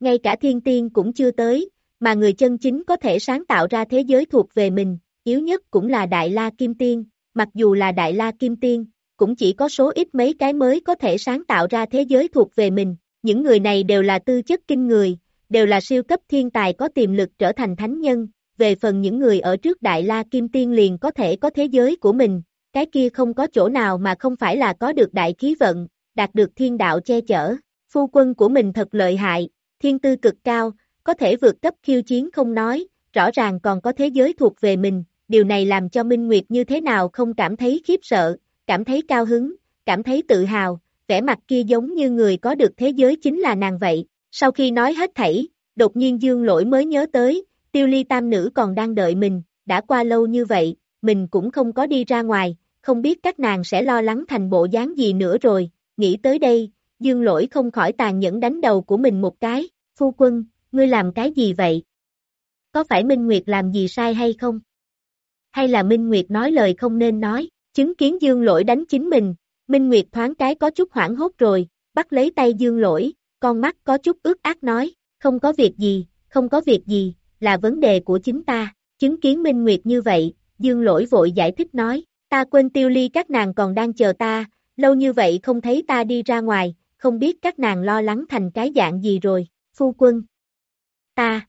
Ngay cả thiên tiên cũng chưa tới, mà người chân chính có thể sáng tạo ra thế giới thuộc về mình, yếu nhất cũng là Đại La Kim Tiên, mặc dù là Đại La Kim Tiên, cũng chỉ có số ít mấy cái mới có thể sáng tạo ra thế giới thuộc về mình. Những người này đều là tư chất kinh người, đều là siêu cấp thiên tài có tiềm lực trở thành thánh nhân, về phần những người ở trước Đại La Kim Tiên liền có thể có thế giới của mình, cái kia không có chỗ nào mà không phải là có được đại khí vận, đạt được thiên đạo che chở. Phu quân của mình thật lợi hại, thiên tư cực cao, có thể vượt cấp khiêu chiến không nói, rõ ràng còn có thế giới thuộc về mình, điều này làm cho Minh Nguyệt như thế nào không cảm thấy khiếp sợ, cảm thấy cao hứng, cảm thấy tự hào, vẻ mặt kia giống như người có được thế giới chính là nàng vậy. Sau khi nói hết thảy, đột nhiên Dương Lỗi mới nhớ tới, tiêu ly tam nữ còn đang đợi mình, đã qua lâu như vậy, mình cũng không có đi ra ngoài, không biết các nàng sẽ lo lắng thành bộ dáng gì nữa rồi, nghĩ tới đây, dương lỗi không khỏi tàn nhẫn đánh đầu của mình một cái, phu quân, ngươi làm cái gì vậy? Có phải Minh Nguyệt làm gì sai hay không? Hay là Minh Nguyệt nói lời không nên nói, chứng kiến dương lỗi đánh chính mình, Minh Nguyệt thoáng cái có chút hoảng hốt rồi, bắt lấy tay dương lỗi, con mắt có chút ướt ác nói, không có việc gì, không có việc gì, là vấn đề của chính ta, chứng kiến Minh Nguyệt như vậy, dương lỗi vội giải thích nói, Ta quên tiêu ly các nàng còn đang chờ ta, lâu như vậy không thấy ta đi ra ngoài, không biết các nàng lo lắng thành cái dạng gì rồi, phu quân. Ta.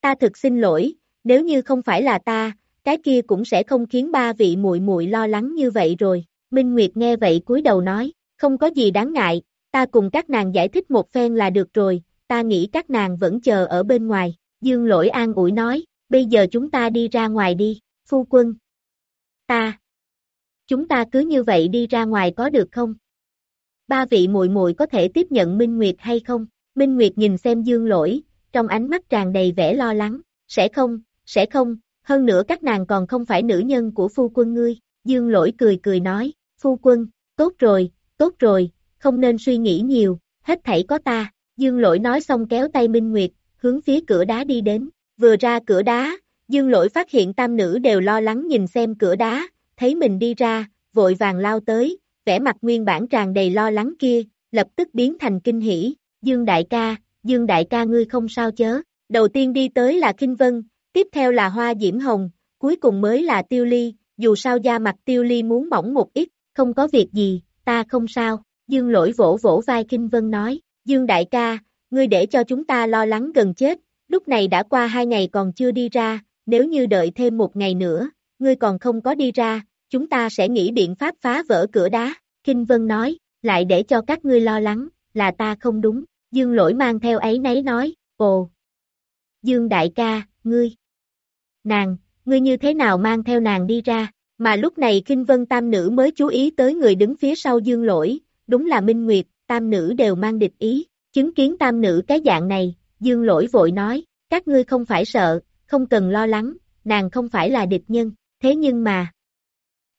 Ta thực xin lỗi, nếu như không phải là ta, cái kia cũng sẽ không khiến ba vị muội muội lo lắng như vậy rồi. Minh Nguyệt nghe vậy cúi đầu nói, không có gì đáng ngại, ta cùng các nàng giải thích một phen là được rồi, ta nghĩ các nàng vẫn chờ ở bên ngoài. Dương lỗi an ủi nói, bây giờ chúng ta đi ra ngoài đi, phu quân. Ta. Chúng ta cứ như vậy đi ra ngoài có được không? Ba vị muội muội có thể tiếp nhận Minh Nguyệt hay không? Minh Nguyệt nhìn xem Dương Lỗi, trong ánh mắt tràn đầy vẻ lo lắng, sẽ không, sẽ không, hơn nữa các nàng còn không phải nữ nhân của phu quân ngươi. Dương Lỗi cười cười nói, phu quân, tốt rồi, tốt rồi, không nên suy nghĩ nhiều, hết thảy có ta. Dương Lỗi nói xong kéo tay Minh Nguyệt, hướng phía cửa đá đi đến. Vừa ra cửa đá, Dương Lỗi phát hiện tam nữ đều lo lắng nhìn xem cửa đá, thấy mình đi ra, vội vàng lao tới, vẻ mặt nguyên bản tràn đầy lo lắng kia, lập tức biến thành kinh hỉ, Dương đại ca, Dương đại ca ngươi không sao chớ, đầu tiên đi tới là Kinh Vân, tiếp theo là Hoa Diễm Hồng, cuối cùng mới là Tiêu Ly, dù sao da mặt Tiêu Ly muốn mỏng một ít, không có việc gì, ta không sao, Dương lỗi vỗ vỗ vai Kinh Vân nói, Dương đại ca, ngươi để cho chúng ta lo lắng gần chết, lúc này đã qua hai ngày còn chưa đi ra, nếu như đợi thêm một ngày nữa, ngươi còn không có đi ra, chúng ta sẽ nghĩ biện pháp phá vỡ cửa đá. Kinh Vân nói, lại để cho các ngươi lo lắng, là ta không đúng. Dương lỗi mang theo ấy nấy nói, ồ. Dương đại ca, ngươi. Nàng, ngươi như thế nào mang theo nàng đi ra, mà lúc này Kinh Vân tam nữ mới chú ý tới người đứng phía sau dương lỗi, đúng là Minh Nguyệt, tam nữ đều mang địch ý, chứng kiến tam nữ cái dạng này, dương lỗi vội nói, các ngươi không phải sợ, không cần lo lắng, nàng không phải là địch nhân. Thế nhưng mà,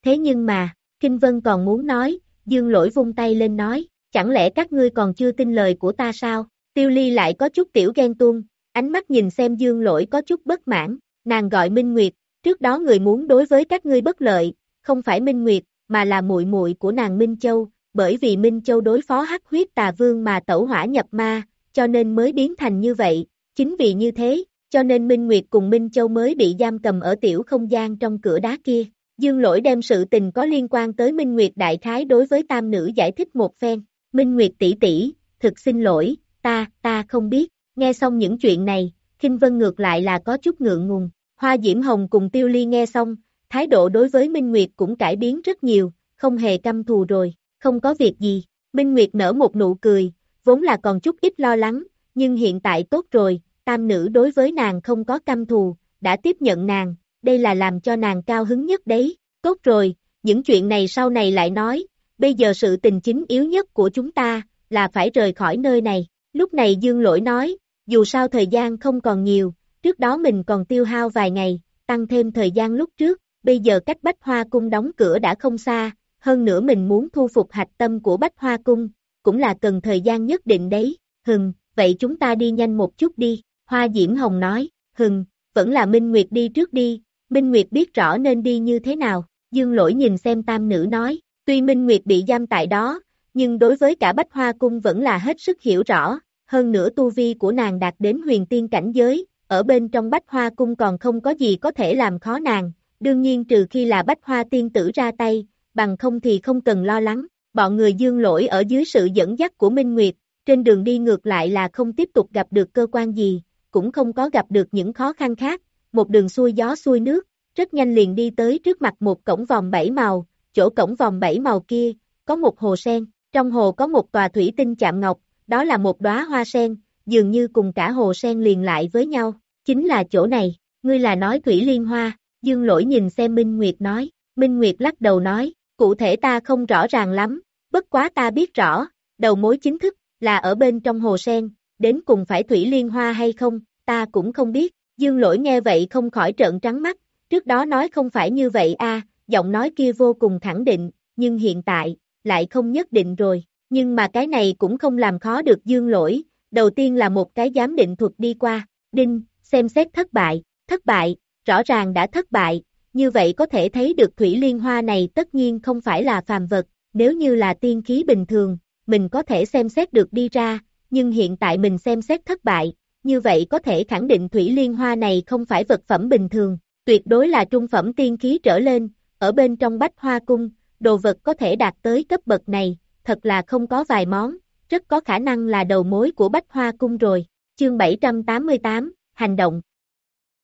thế nhưng mà, Kinh Vân còn muốn nói, Dương lỗi vung tay lên nói, chẳng lẽ các ngươi còn chưa tin lời của ta sao? Tiêu Ly lại có chút tiểu ghen tuông, ánh mắt nhìn xem Dương lỗi có chút bất mãn, nàng gọi Minh Nguyệt, trước đó người muốn đối với các ngươi bất lợi, không phải Minh Nguyệt, mà là muội muội của nàng Minh Châu, bởi vì Minh Châu đối phó hắc huyết tà vương mà tẩu hỏa nhập ma, cho nên mới biến thành như vậy, chính vì như thế, cho nên Minh Nguyệt cùng Minh Châu mới bị giam cầm ở tiểu không gian trong cửa đá kia. Dương lỗi đem sự tình có liên quan tới Minh Nguyệt đại khái đối với tam nữ giải thích một phen. Minh Nguyệt tỷ tỷ, thực xin lỗi, ta, ta không biết. Nghe xong những chuyện này, Kinh Vân ngược lại là có chút ngượng ngùng. Hoa Diễm Hồng cùng Tiêu Ly nghe xong, thái độ đối với Minh Nguyệt cũng cải biến rất nhiều, không hề căm thù rồi, không có việc gì. Minh Nguyệt nở một nụ cười, vốn là còn chút ít lo lắng, nhưng hiện tại tốt rồi, tam nữ đối với nàng không có căm thù, đã tiếp nhận nàng, đây là làm cho nàng cao hứng nhất đấy, tốt rồi, những chuyện này sau này lại nói, bây giờ sự tình chính yếu nhất của chúng ta, là phải rời khỏi nơi này, lúc này Dương Lỗi nói, dù sao thời gian không còn nhiều, trước đó mình còn tiêu hao vài ngày, tăng thêm thời gian lúc trước, bây giờ cách Bách Hoa Cung đóng cửa đã không xa, hơn nữa mình muốn thu phục hạch tâm của Bách Hoa Cung, cũng là cần thời gian nhất định đấy, hừng, vậy chúng ta đi nhanh một chút đi, Hoa Diễm Hồng nói, hừng, vẫn là Minh Nguyệt đi trước đi, Minh Nguyệt biết rõ nên đi như thế nào, Dương Lỗi nhìn xem tam nữ nói, tuy Minh Nguyệt bị giam tại đó, nhưng đối với cả Bách Hoa Cung vẫn là hết sức hiểu rõ, hơn nữa tu vi của nàng đạt đến huyền tiên cảnh giới, ở bên trong Bách Hoa Cung còn không có gì có thể làm khó nàng, đương nhiên trừ khi là Bách Hoa tiên tử ra tay, bằng không thì không cần lo lắng, bọn người dương lỗi ở dưới sự dẫn dắt của Minh Nguyệt, trên đường đi ngược lại là không tiếp tục gặp được cơ quan gì, cũng không có gặp được những khó khăn khác, một đường xuôi gió xuôi nước, rất nhanh liền đi tới trước mặt một cổng vòng bảy màu, chỗ cổng vòng bảy màu kia, có một hồ sen, trong hồ có một tòa thủy tinh chạm ngọc, đó là một đóa hoa sen, dường như cùng cả hồ sen liền lại với nhau, chính là chỗ này, ngươi là nói thủy liên hoa, dương lỗi nhìn xem Minh Nguyệt nói, Minh Nguyệt lắc đầu nói, cụ thể ta không rõ ràng lắm, bất quá ta biết rõ, đầu mối chính thức, là ở bên trong hồ sen, đến cùng phải thủy liên hoa hay không, ta cũng không biết, dương lỗi nghe vậy không khỏi trợn trắng mắt, trước đó nói không phải như vậy a giọng nói kia vô cùng khẳng định, nhưng hiện tại, lại không nhất định rồi, nhưng mà cái này cũng không làm khó được dương lỗi, đầu tiên là một cái giám định thuật đi qua, đinh, xem xét thất bại, thất bại, rõ ràng đã thất bại, như vậy có thể thấy được thủy liên hoa này tất nhiên không phải là phàm vật, nếu như là tiên khí bình thường, mình có thể xem xét được đi ra, nhưng hiện tại mình xem xét thất bại, như vậy có thể khẳng định thủy liên hoa này không phải vật phẩm bình thường, tuyệt đối là trung phẩm tiên khí trở lên, ở bên trong bách hoa cung, đồ vật có thể đạt tới cấp bậc này, thật là không có vài món, rất có khả năng là đầu mối của bách hoa cung rồi. Chương 788, Hành động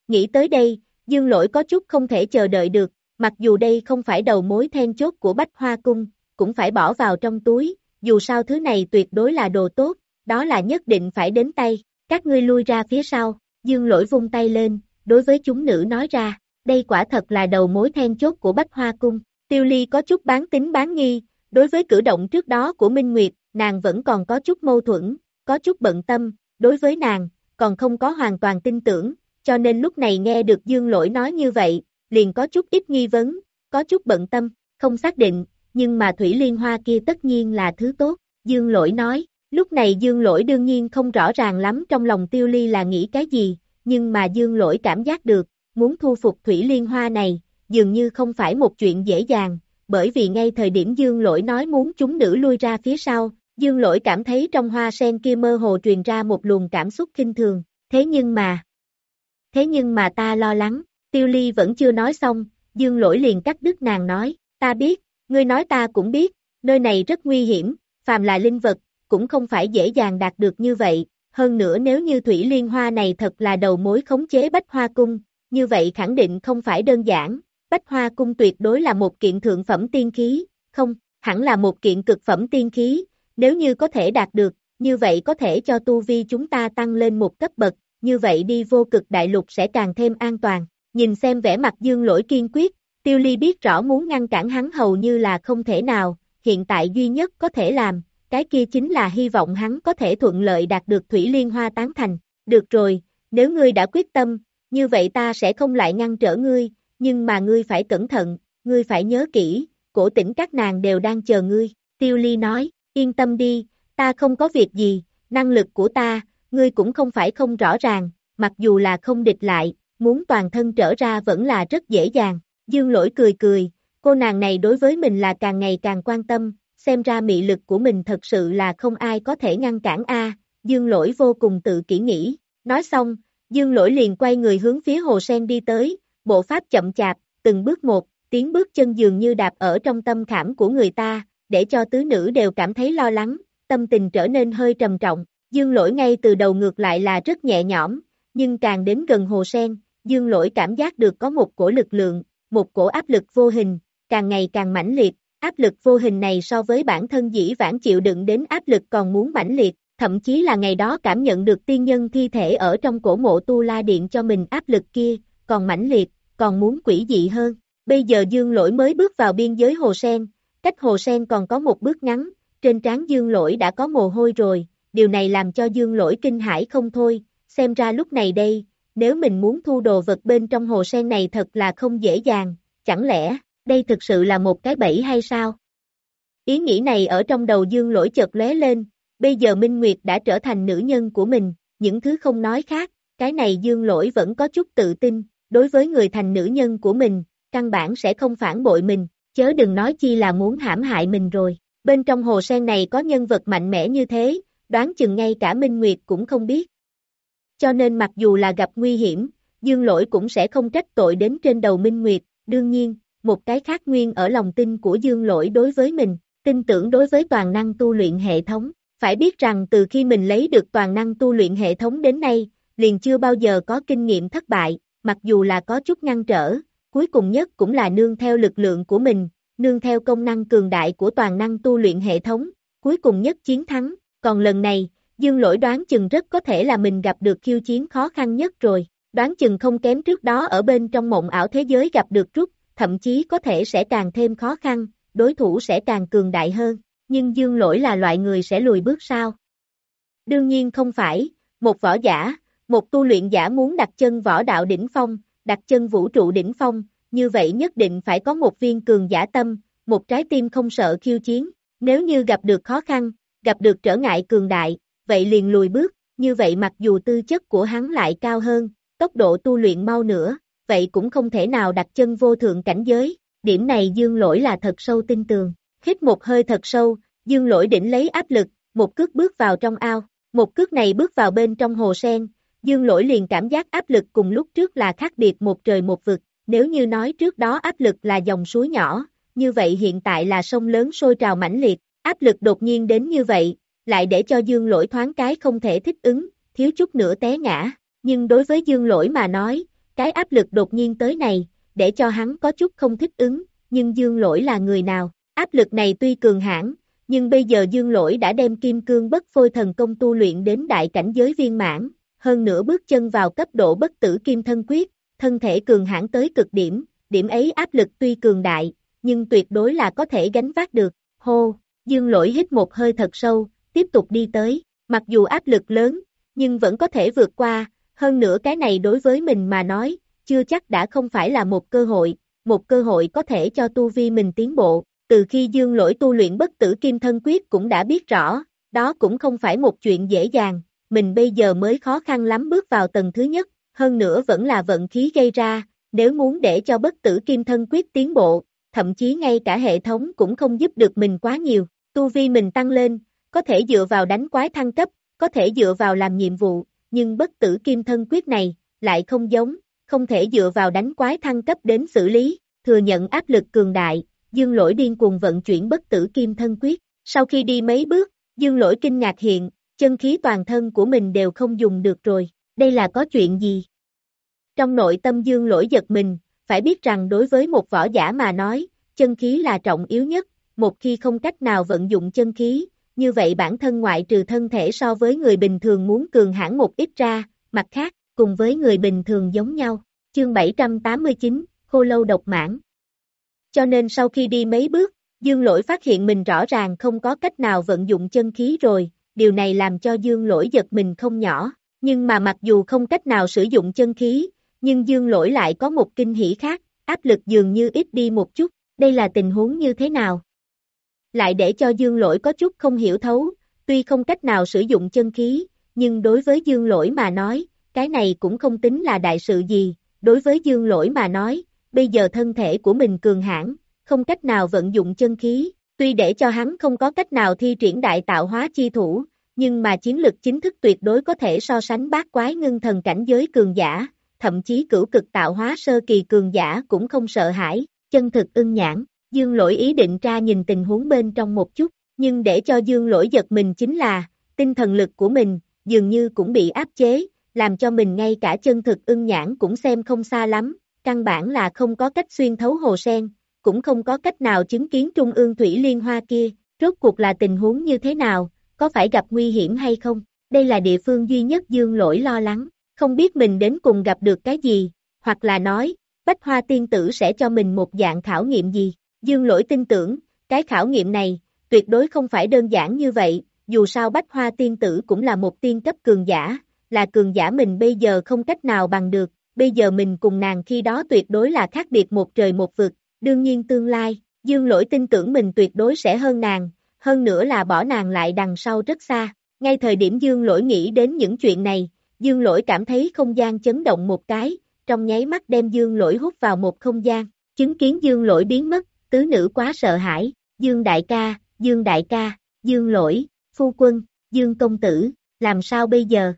Nghĩ tới đây, dương lỗi có chút không thể chờ đợi được, mặc dù đây không phải đầu mối then chốt của bách hoa cung, cũng phải bỏ vào trong túi, dù sao thứ này tuyệt đối là đồ tốt, đó là nhất định phải đến tay, các ngươi lui ra phía sau, dương lỗi vung tay lên, đối với chúng nữ nói ra, đây quả thật là đầu mối then chốt của Bách Hoa Cung, tiêu ly có chút bán tính bán nghi, đối với cử động trước đó của Minh Nguyệt, nàng vẫn còn có chút mâu thuẫn, có chút bận tâm, đối với nàng, còn không có hoàn toàn tin tưởng, cho nên lúc này nghe được Dương Lỗi nói như vậy, liền có chút ít nghi vấn, có chút bận tâm, không xác định, nhưng mà Thủy Liên Hoa kia tất nhiên là thứ tốt, Dương Lỗi nói, lúc này Dương Lỗi đương nhiên không rõ ràng lắm trong lòng tiêu ly là nghĩ cái gì, nhưng mà Dương Lỗi cảm giác được, muốn thu phục Thủy Liên Hoa này, dường như không phải một chuyện dễ dàng, bởi vì ngay thời điểm Dương Lỗi nói muốn chúng nữ lui ra phía sau, Dương Lỗi cảm thấy trong hoa sen kia mơ hồ truyền ra một luồng cảm xúc kinh thường, thế nhưng mà, thế nhưng mà ta lo lắng, Tiêu Ly vẫn chưa nói xong, Dương Lỗi liền cắt đứt nàng nói, ta biết, ngươi nói ta cũng biết, nơi này rất nguy hiểm, phàm là linh vật, cũng không phải dễ dàng đạt được như vậy, hơn nữa nếu như Thủy Liên Hoa này thật là đầu mối khống chế Bách Hoa Cung, như vậy khẳng định không phải đơn giản, Bách Hoa Cung tuyệt đối là một kiện thượng phẩm tiên khí, không, hẳn là một kiện cực phẩm tiên khí, nếu như có thể đạt được, như vậy có thể cho tu vi chúng ta tăng lên một cấp bậc, như vậy đi vô cực đại lục sẽ càng thêm an toàn. Nhìn xem vẻ mặt dương lỗi kiên quyết, tiêu ly biết rõ muốn ngăn cản hắn hầu như là không thể nào, hiện tại duy nhất có thể làm, cái kia chính là hy vọng hắn có thể thuận lợi đạt được Thủy Liên Hoa tán thành. Được rồi, nếu ngươi đã quyết tâm, như vậy ta sẽ không lại ngăn trở ngươi, nhưng mà ngươi phải cẩn thận, ngươi phải nhớ kỹ, cổ tỉnh các nàng đều đang chờ ngươi. Tiêu Ly nói, yên tâm đi, ta không có việc gì, năng lực của ta, ngươi cũng không phải không rõ ràng, mặc dù là không địch lại, muốn toàn thân trở ra vẫn là rất dễ dàng. Dương lỗi cười cười, cô nàng này đối với mình là càng ngày càng quan tâm, xem ra mị lực của mình thật sự là không ai có thể ngăn cản a. Dương lỗi vô cùng tự kỷ nghĩ, nói xong, dương lỗi liền quay người hướng phía hồ sen đi tới, bộ pháp chậm chạp, từng bước một, tiếng bước chân dường như đạp ở trong tâm khảm của người ta, để cho tứ nữ đều cảm thấy lo lắng, tâm tình trở nên hơi trầm trọng, dương lỗi ngay từ đầu ngược lại là rất nhẹ nhõm, nhưng càng đến gần hồ sen, dương lỗi cảm giác được có một cổ lực lượng, một cổ áp lực vô hình, càng ngày càng mãnh liệt, áp lực vô hình này so với bản thân dĩ vãng chịu đựng đến áp lực còn muốn mãnh liệt, thậm chí là ngày đó cảm nhận được tiên nhân thi thể ở trong cổ mộ tu la điện cho mình áp lực kia, còn mãnh liệt, còn muốn quỷ dị hơn. Bây giờ dương lỗi mới bước vào biên giới hồ sen, cách hồ sen còn có một bước ngắn, trên trán dương lỗi đã có mồ hôi rồi, điều này làm cho dương lỗi kinh hãi không thôi, xem ra lúc này đây, nếu mình muốn thu đồ vật bên trong hồ sen này thật là không dễ dàng, chẳng lẽ, đây thực sự là một cái bẫy hay sao? Ý nghĩ này ở trong đầu dương lỗi chợt lóe lên, bây giờ Minh Nguyệt đã trở thành nữ nhân của mình, những thứ không nói khác, cái này dương lỗi vẫn có chút tự tin, đối với người thành nữ nhân của mình, căn bản sẽ không phản bội mình, chớ đừng nói chi là muốn hãm hại mình rồi. Bên trong hồ sen này có nhân vật mạnh mẽ như thế, đoán chừng ngay cả Minh Nguyệt cũng không biết. Cho nên mặc dù là gặp nguy hiểm, Dương Lỗi cũng sẽ không trách tội đến trên đầu Minh Nguyệt, đương nhiên, một cái khác nguyên ở lòng tin của Dương Lỗi đối với mình, tin tưởng đối với toàn năng tu luyện hệ thống. Phải biết rằng từ khi mình lấy được toàn năng tu luyện hệ thống đến nay, liền chưa bao giờ có kinh nghiệm thất bại, mặc dù là có chút ngăn trở, cuối cùng nhất cũng là nương theo lực lượng của mình, nương theo công năng cường đại của toàn năng tu luyện hệ thống, cuối cùng nhất chiến thắng, còn lần này, Dương lỗi đoán chừng rất có thể là mình gặp được khiêu chiến khó khăn nhất rồi, đoán chừng không kém trước đó ở bên trong mộng ảo thế giới gặp được rút, thậm chí có thể sẽ càng thêm khó khăn, đối thủ sẽ càng cường đại hơn, nhưng dương lỗi là loại người sẽ lùi bước sao? Đương nhiên không phải, một võ giả, một tu luyện giả muốn đặt chân võ đạo đỉnh phong, đặt chân vũ trụ đỉnh phong, như vậy nhất định phải có một viên cường giả tâm, một trái tim không sợ khiêu chiến, nếu như gặp được khó khăn, gặp được trở ngại cường đại, vậy liền lùi bước, như vậy mặc dù tư chất của hắn lại cao hơn, tốc độ tu luyện mau nữa, vậy cũng không thể nào đặt chân vô thượng cảnh giới, điểm này dương lỗi là thật sâu tin tường, hít một hơi thật sâu, dương lỗi đỉnh lấy áp lực, một cước bước vào trong ao, một cước này bước vào bên trong hồ sen, dương lỗi liền cảm giác áp lực cùng lúc trước là khác biệt một trời một vực, nếu như nói trước đó áp lực là dòng suối nhỏ, như vậy hiện tại là sông lớn sôi trào mãnh liệt, áp lực đột nhiên đến như vậy, lại để cho dương lỗi thoáng cái không thể thích ứng, thiếu chút nữa té ngã, nhưng đối với dương lỗi mà nói, cái áp lực đột nhiên tới này, để cho hắn có chút không thích ứng, nhưng dương lỗi là người nào, áp lực này tuy cường hãn nhưng bây giờ dương lỗi đã đem kim cương bất phôi thần công tu luyện đến đại cảnh giới viên mãn, hơn nữa bước chân vào cấp độ bất tử kim thân quyết, thân thể cường hãn tới cực điểm, điểm ấy áp lực tuy cường đại, nhưng tuyệt đối là có thể gánh vác được, hô, dương lỗi hít một hơi thật sâu, tiếp tục đi tới, mặc dù áp lực lớn, nhưng vẫn có thể vượt qua, hơn nữa cái này đối với mình mà nói, chưa chắc đã không phải là một cơ hội, một cơ hội có thể cho tu vi mình tiến bộ, từ khi dương lỗi tu luyện bất tử kim thân quyết cũng đã biết rõ, đó cũng không phải một chuyện dễ dàng, mình bây giờ mới khó khăn lắm bước vào tầng thứ nhất, hơn nữa vẫn là vận khí gây ra, nếu muốn để cho bất tử kim thân quyết tiến bộ, thậm chí ngay cả hệ thống cũng không giúp được mình quá nhiều, tu vi mình tăng lên, có thể dựa vào đánh quái thăng cấp, có thể dựa vào làm nhiệm vụ, nhưng bất tử kim thân quyết này, lại không giống, không thể dựa vào đánh quái thăng cấp đến xử lý, thừa nhận áp lực cường đại, dương lỗi điên cuồng vận chuyển bất tử kim thân quyết, sau khi đi mấy bước, dương lỗi kinh ngạc hiện, chân khí toàn thân của mình đều không dùng được rồi, đây là có chuyện gì? Trong nội tâm dương lỗi giật mình, phải biết rằng đối với một võ giả mà nói, chân khí là trọng yếu nhất, một khi không cách nào vận dụng chân khí, như vậy bản thân ngoại trừ thân thể so với người bình thường muốn cường hãn một ít ra, mặt khác, cùng với người bình thường giống nhau. Chương 789, Khô Lâu Độc Mãn Cho nên sau khi đi mấy bước, Dương Lỗi phát hiện mình rõ ràng không có cách nào vận dụng chân khí rồi, điều này làm cho Dương Lỗi giật mình không nhỏ, nhưng mà mặc dù không cách nào sử dụng chân khí, nhưng Dương Lỗi lại có một kinh hỉ khác, áp lực dường như ít đi một chút, đây là tình huống như thế nào? Lại để cho dương lỗi có chút không hiểu thấu, tuy không cách nào sử dụng chân khí, nhưng đối với dương lỗi mà nói, cái này cũng không tính là đại sự gì, đối với dương lỗi mà nói, bây giờ thân thể của mình cường hãn không cách nào vận dụng chân khí, tuy để cho hắn không có cách nào thi triển đại tạo hóa chi thủ, nhưng mà chiến lực chính thức tuyệt đối có thể so sánh bát quái ngưng thần cảnh giới cường giả, thậm chí cửu cực tạo hóa sơ kỳ cường giả cũng không sợ hãi, chân thực ưng nhãn, Dương lỗi ý định ra nhìn tình huống bên trong một chút, nhưng để cho dương lỗi giật mình chính là, tinh thần lực của mình, dường như cũng bị áp chế, làm cho mình ngay cả chân thực ưng nhãn cũng xem không xa lắm, căn bản là không có cách xuyên thấu hồ sen, cũng không có cách nào chứng kiến trung ương thủy liên hoa kia, rốt cuộc là tình huống như thế nào, có phải gặp nguy hiểm hay không? Đây là địa phương duy nhất dương lỗi lo lắng, không biết mình đến cùng gặp được cái gì, hoặc là nói, bách hoa tiên tử sẽ cho mình một dạng khảo nghiệm gì. Dương lỗi tin tưởng, cái khảo nghiệm này, tuyệt đối không phải đơn giản như vậy, dù sao bách hoa tiên tử cũng là một tiên cấp cường giả, là cường giả mình bây giờ không cách nào bằng được, bây giờ mình cùng nàng khi đó tuyệt đối là khác biệt một trời một vực, đương nhiên tương lai, dương lỗi tin tưởng mình tuyệt đối sẽ hơn nàng, hơn nữa là bỏ nàng lại đằng sau rất xa, ngay thời điểm dương lỗi nghĩ đến những chuyện này, dương lỗi cảm thấy không gian chấn động một cái, trong nháy mắt đem dương lỗi hút vào một không gian, chứng kiến dương lỗi biến mất, tứ nữ quá sợ hãi, dương đại ca, dương đại ca, dương lỗi, phu quân, dương công tử, làm sao bây giờ?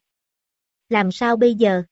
Làm sao bây giờ?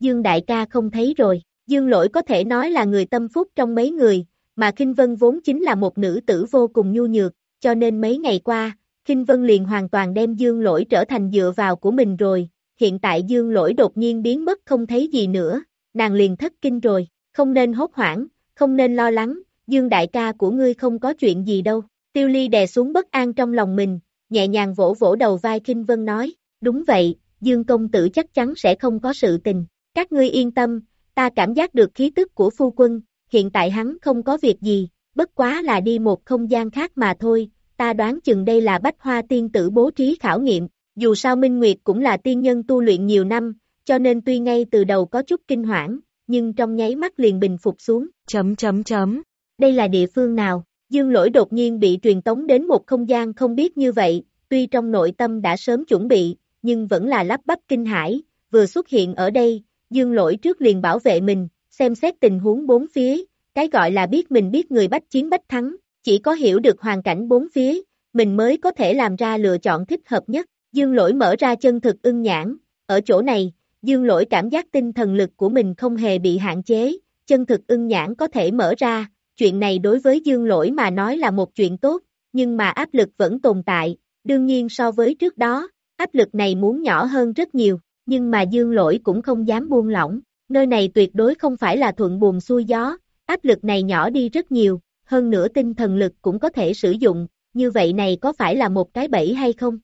Dương đại ca không thấy rồi, dương lỗi có thể nói là người tâm phúc trong mấy người, mà Kinh Vân vốn chính là một nữ tử vô cùng nhu nhược, cho nên mấy ngày qua, Kinh Vân liền hoàn toàn đem dương lỗi trở thành dựa vào của mình rồi, hiện tại dương lỗi đột nhiên biến mất không thấy gì nữa, nàng liền thất kinh rồi, không nên hốt hoảng, không nên lo lắng, dương đại ca của ngươi không có chuyện gì đâu, tiêu ly đè xuống bất an trong lòng mình, nhẹ nhàng vỗ vỗ đầu vai Kinh Vân nói, đúng vậy, dương công tử chắc chắn sẽ không có sự tình, các ngươi yên tâm, ta cảm giác được khí tức của phu quân, hiện tại hắn không có việc gì, bất quá là đi một không gian khác mà thôi, ta đoán chừng đây là bách hoa tiên tử bố trí khảo nghiệm, dù sao Minh Nguyệt cũng là tiên nhân tu luyện nhiều năm, cho nên tuy ngay từ đầu có chút kinh hoảng, nhưng trong nháy mắt liền bình phục xuống. Chấm chấm chấm. Đây là địa phương nào? Dương lỗi đột nhiên bị truyền tống đến một không gian không biết như vậy, tuy trong nội tâm đã sớm chuẩn bị, nhưng vẫn là lắp bắp kinh hải, vừa xuất hiện ở đây, dương lỗi trước liền bảo vệ mình, xem xét tình huống bốn phía, cái gọi là biết mình biết người bách chiến bách thắng, chỉ có hiểu được hoàn cảnh bốn phía, mình mới có thể làm ra lựa chọn thích hợp nhất. Dương lỗi mở ra chân thực ưng nhãn, ở chỗ này, dương lỗi cảm giác tinh thần lực của mình không hề bị hạn chế, chân thực ưng nhãn có thể mở ra, chuyện này đối với dương lỗi mà nói là một chuyện tốt, nhưng mà áp lực vẫn tồn tại, đương nhiên so với trước đó, áp lực này muốn nhỏ hơn rất nhiều, nhưng mà dương lỗi cũng không dám buông lỏng, nơi này tuyệt đối không phải là thuận buồm xuôi gió, áp lực này nhỏ đi rất nhiều, hơn nữa tinh thần lực cũng có thể sử dụng, như vậy này có phải là một cái bẫy hay không?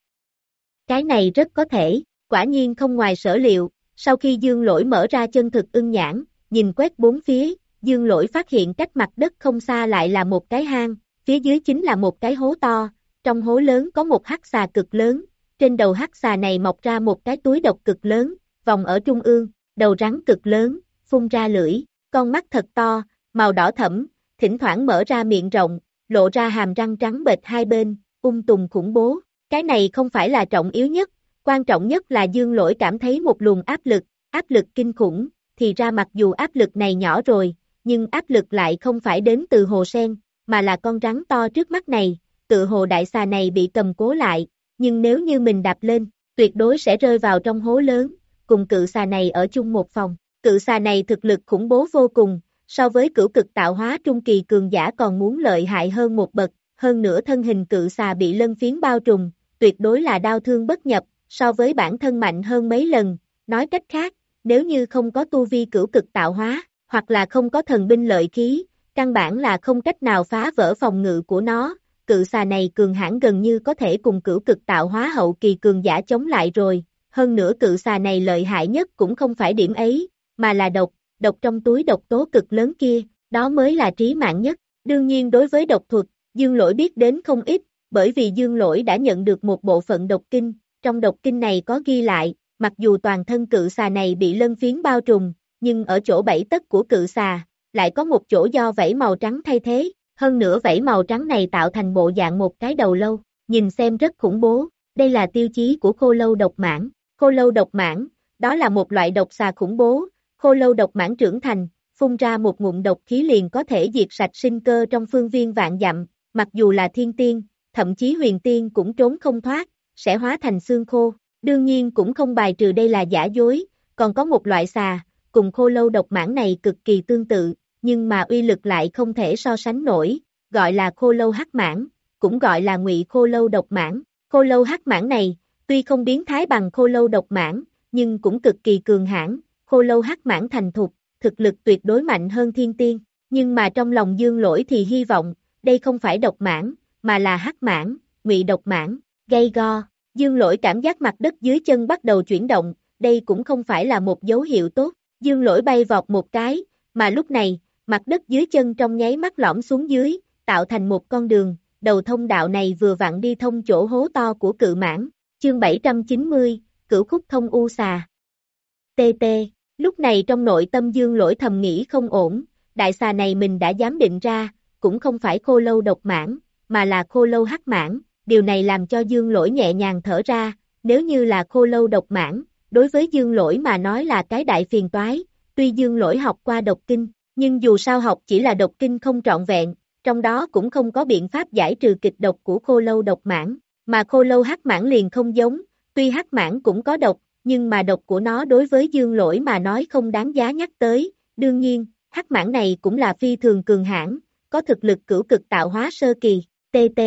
Cái này rất có thể, quả nhiên không ngoài sở liệu, sau khi dương lỗi mở ra chân thực ưng nhãn, nhìn quét bốn phía, dương lỗi phát hiện cách mặt đất không xa lại là một cái hang, phía dưới chính là một cái hố to, trong hố lớn có một hắc xà cực lớn, trên đầu hắc xà này mọc ra một cái túi độc cực lớn, vòng ở trung ương, đầu rắn cực lớn, phun ra lưỡi, con mắt thật to, màu đỏ thẫm, thỉnh thoảng mở ra miệng rộng, lộ ra hàm răng trắng bệch hai bên, ung tùng khủng bố. Cái này không phải là trọng yếu nhất, quan trọng nhất là dương lỗi cảm thấy một luồng áp lực, áp lực kinh khủng, thì ra mặc dù áp lực này nhỏ rồi, nhưng áp lực lại không phải đến từ hồ sen, mà là con rắn to trước mắt này, tự hồ đại xà này bị cầm cố lại, nhưng nếu như mình đạp lên, tuyệt đối sẽ rơi vào trong hố lớn, cùng cự xà này ở chung một phòng. Cự xà này thực lực khủng bố vô cùng, so với cửu cực tạo hóa trung kỳ cường giả còn muốn lợi hại hơn một bậc, hơn nữa thân hình cự xà bị lân phiến bao trùm, tuyệt đối là đau thương bất nhập, so với bản thân mạnh hơn mấy lần, nói cách khác, nếu như không có tu vi cửu cực tạo hóa, hoặc là không có thần binh lợi khí, căn bản là không cách nào phá vỡ phòng ngự của nó, cự xà này cường hãn gần như có thể cùng cửu cực tạo hóa hậu kỳ cường giả chống lại rồi, hơn nữa cự xà này lợi hại nhất cũng không phải điểm ấy, mà là độc, độc trong túi độc tố cực lớn kia, đó mới là trí mạng nhất. Đương nhiên đối với độc thuật, Dương Lỗi biết đến không ít, bởi vì Dương Lỗi đã nhận được một bộ phận độc kinh, trong độc kinh này có ghi lại, mặc dù toàn thân cự xà này bị lân phiến bao trùm, nhưng ở chỗ bảy tấc của cự xà, lại có một chỗ do vảy màu trắng thay thế, hơn nữa vảy màu trắng này tạo thành bộ dạng một cái đầu lâu, nhìn xem rất khủng bố, đây là tiêu chí của khô lâu độc mãn, khô lâu độc mãn, đó là một loại độc xà khủng bố, khô lâu độc mãn trưởng thành, phun ra một ngụm độc khí liền có thể diệt sạch sinh cơ trong phương viên vạn dặm, mặc dù là thiên tiên, thậm chí huyền tiên cũng trốn không thoát, sẽ hóa thành xương khô, đương nhiên cũng không bài trừ đây là giả dối, còn có một loại xà, cùng khô lâu độc mãn này cực kỳ tương tự, nhưng mà uy lực lại không thể so sánh nổi, gọi là khô lâu hắc mãn, cũng gọi là ngụy khô lâu độc mãn, khô lâu hắc mãn này, tuy không biến thái bằng khô lâu độc mãn, nhưng cũng cực kỳ cường hãn, khô lâu hắc mãn thành thục, thực lực tuyệt đối mạnh hơn thiên tiên, nhưng mà trong lòng dương lỗi thì hy vọng, đây không phải độc mãn, mà là hắc mãn, ngụy độc mãn, gây go, dương lỗi cảm giác mặt đất dưới chân bắt đầu chuyển động, đây cũng không phải là một dấu hiệu tốt, dương lỗi bay vọt một cái, mà lúc này, mặt đất dưới chân trong nháy mắt lõm xuống dưới, tạo thành một con đường, đầu thông đạo này vừa vặn đi thông chỗ hố to của cự mãn, chương 790, cửu khúc thông u xà. TT, lúc này trong nội tâm dương lỗi thầm nghĩ không ổn, đại xà này mình đã dám định ra, cũng không phải khô lâu độc mãn, mà là khô lâu hắc mãn, điều này làm cho dương lỗi nhẹ nhàng thở ra, nếu như là khô lâu độc mãn, đối với dương lỗi mà nói là cái đại phiền toái, tuy dương lỗi học qua độc kinh, nhưng dù sao học chỉ là độc kinh không trọn vẹn, trong đó cũng không có biện pháp giải trừ kịch độc của khô lâu độc mãn, mà khô lâu hắc mãn liền không giống, tuy hắc mãn cũng có độc, nhưng mà độc của nó đối với dương lỗi mà nói không đáng giá nhắc tới, đương nhiên, hắc mãn này cũng là phi thường cường hãn, có thực lực cửu cực tạo hóa sơ kỳ, TT,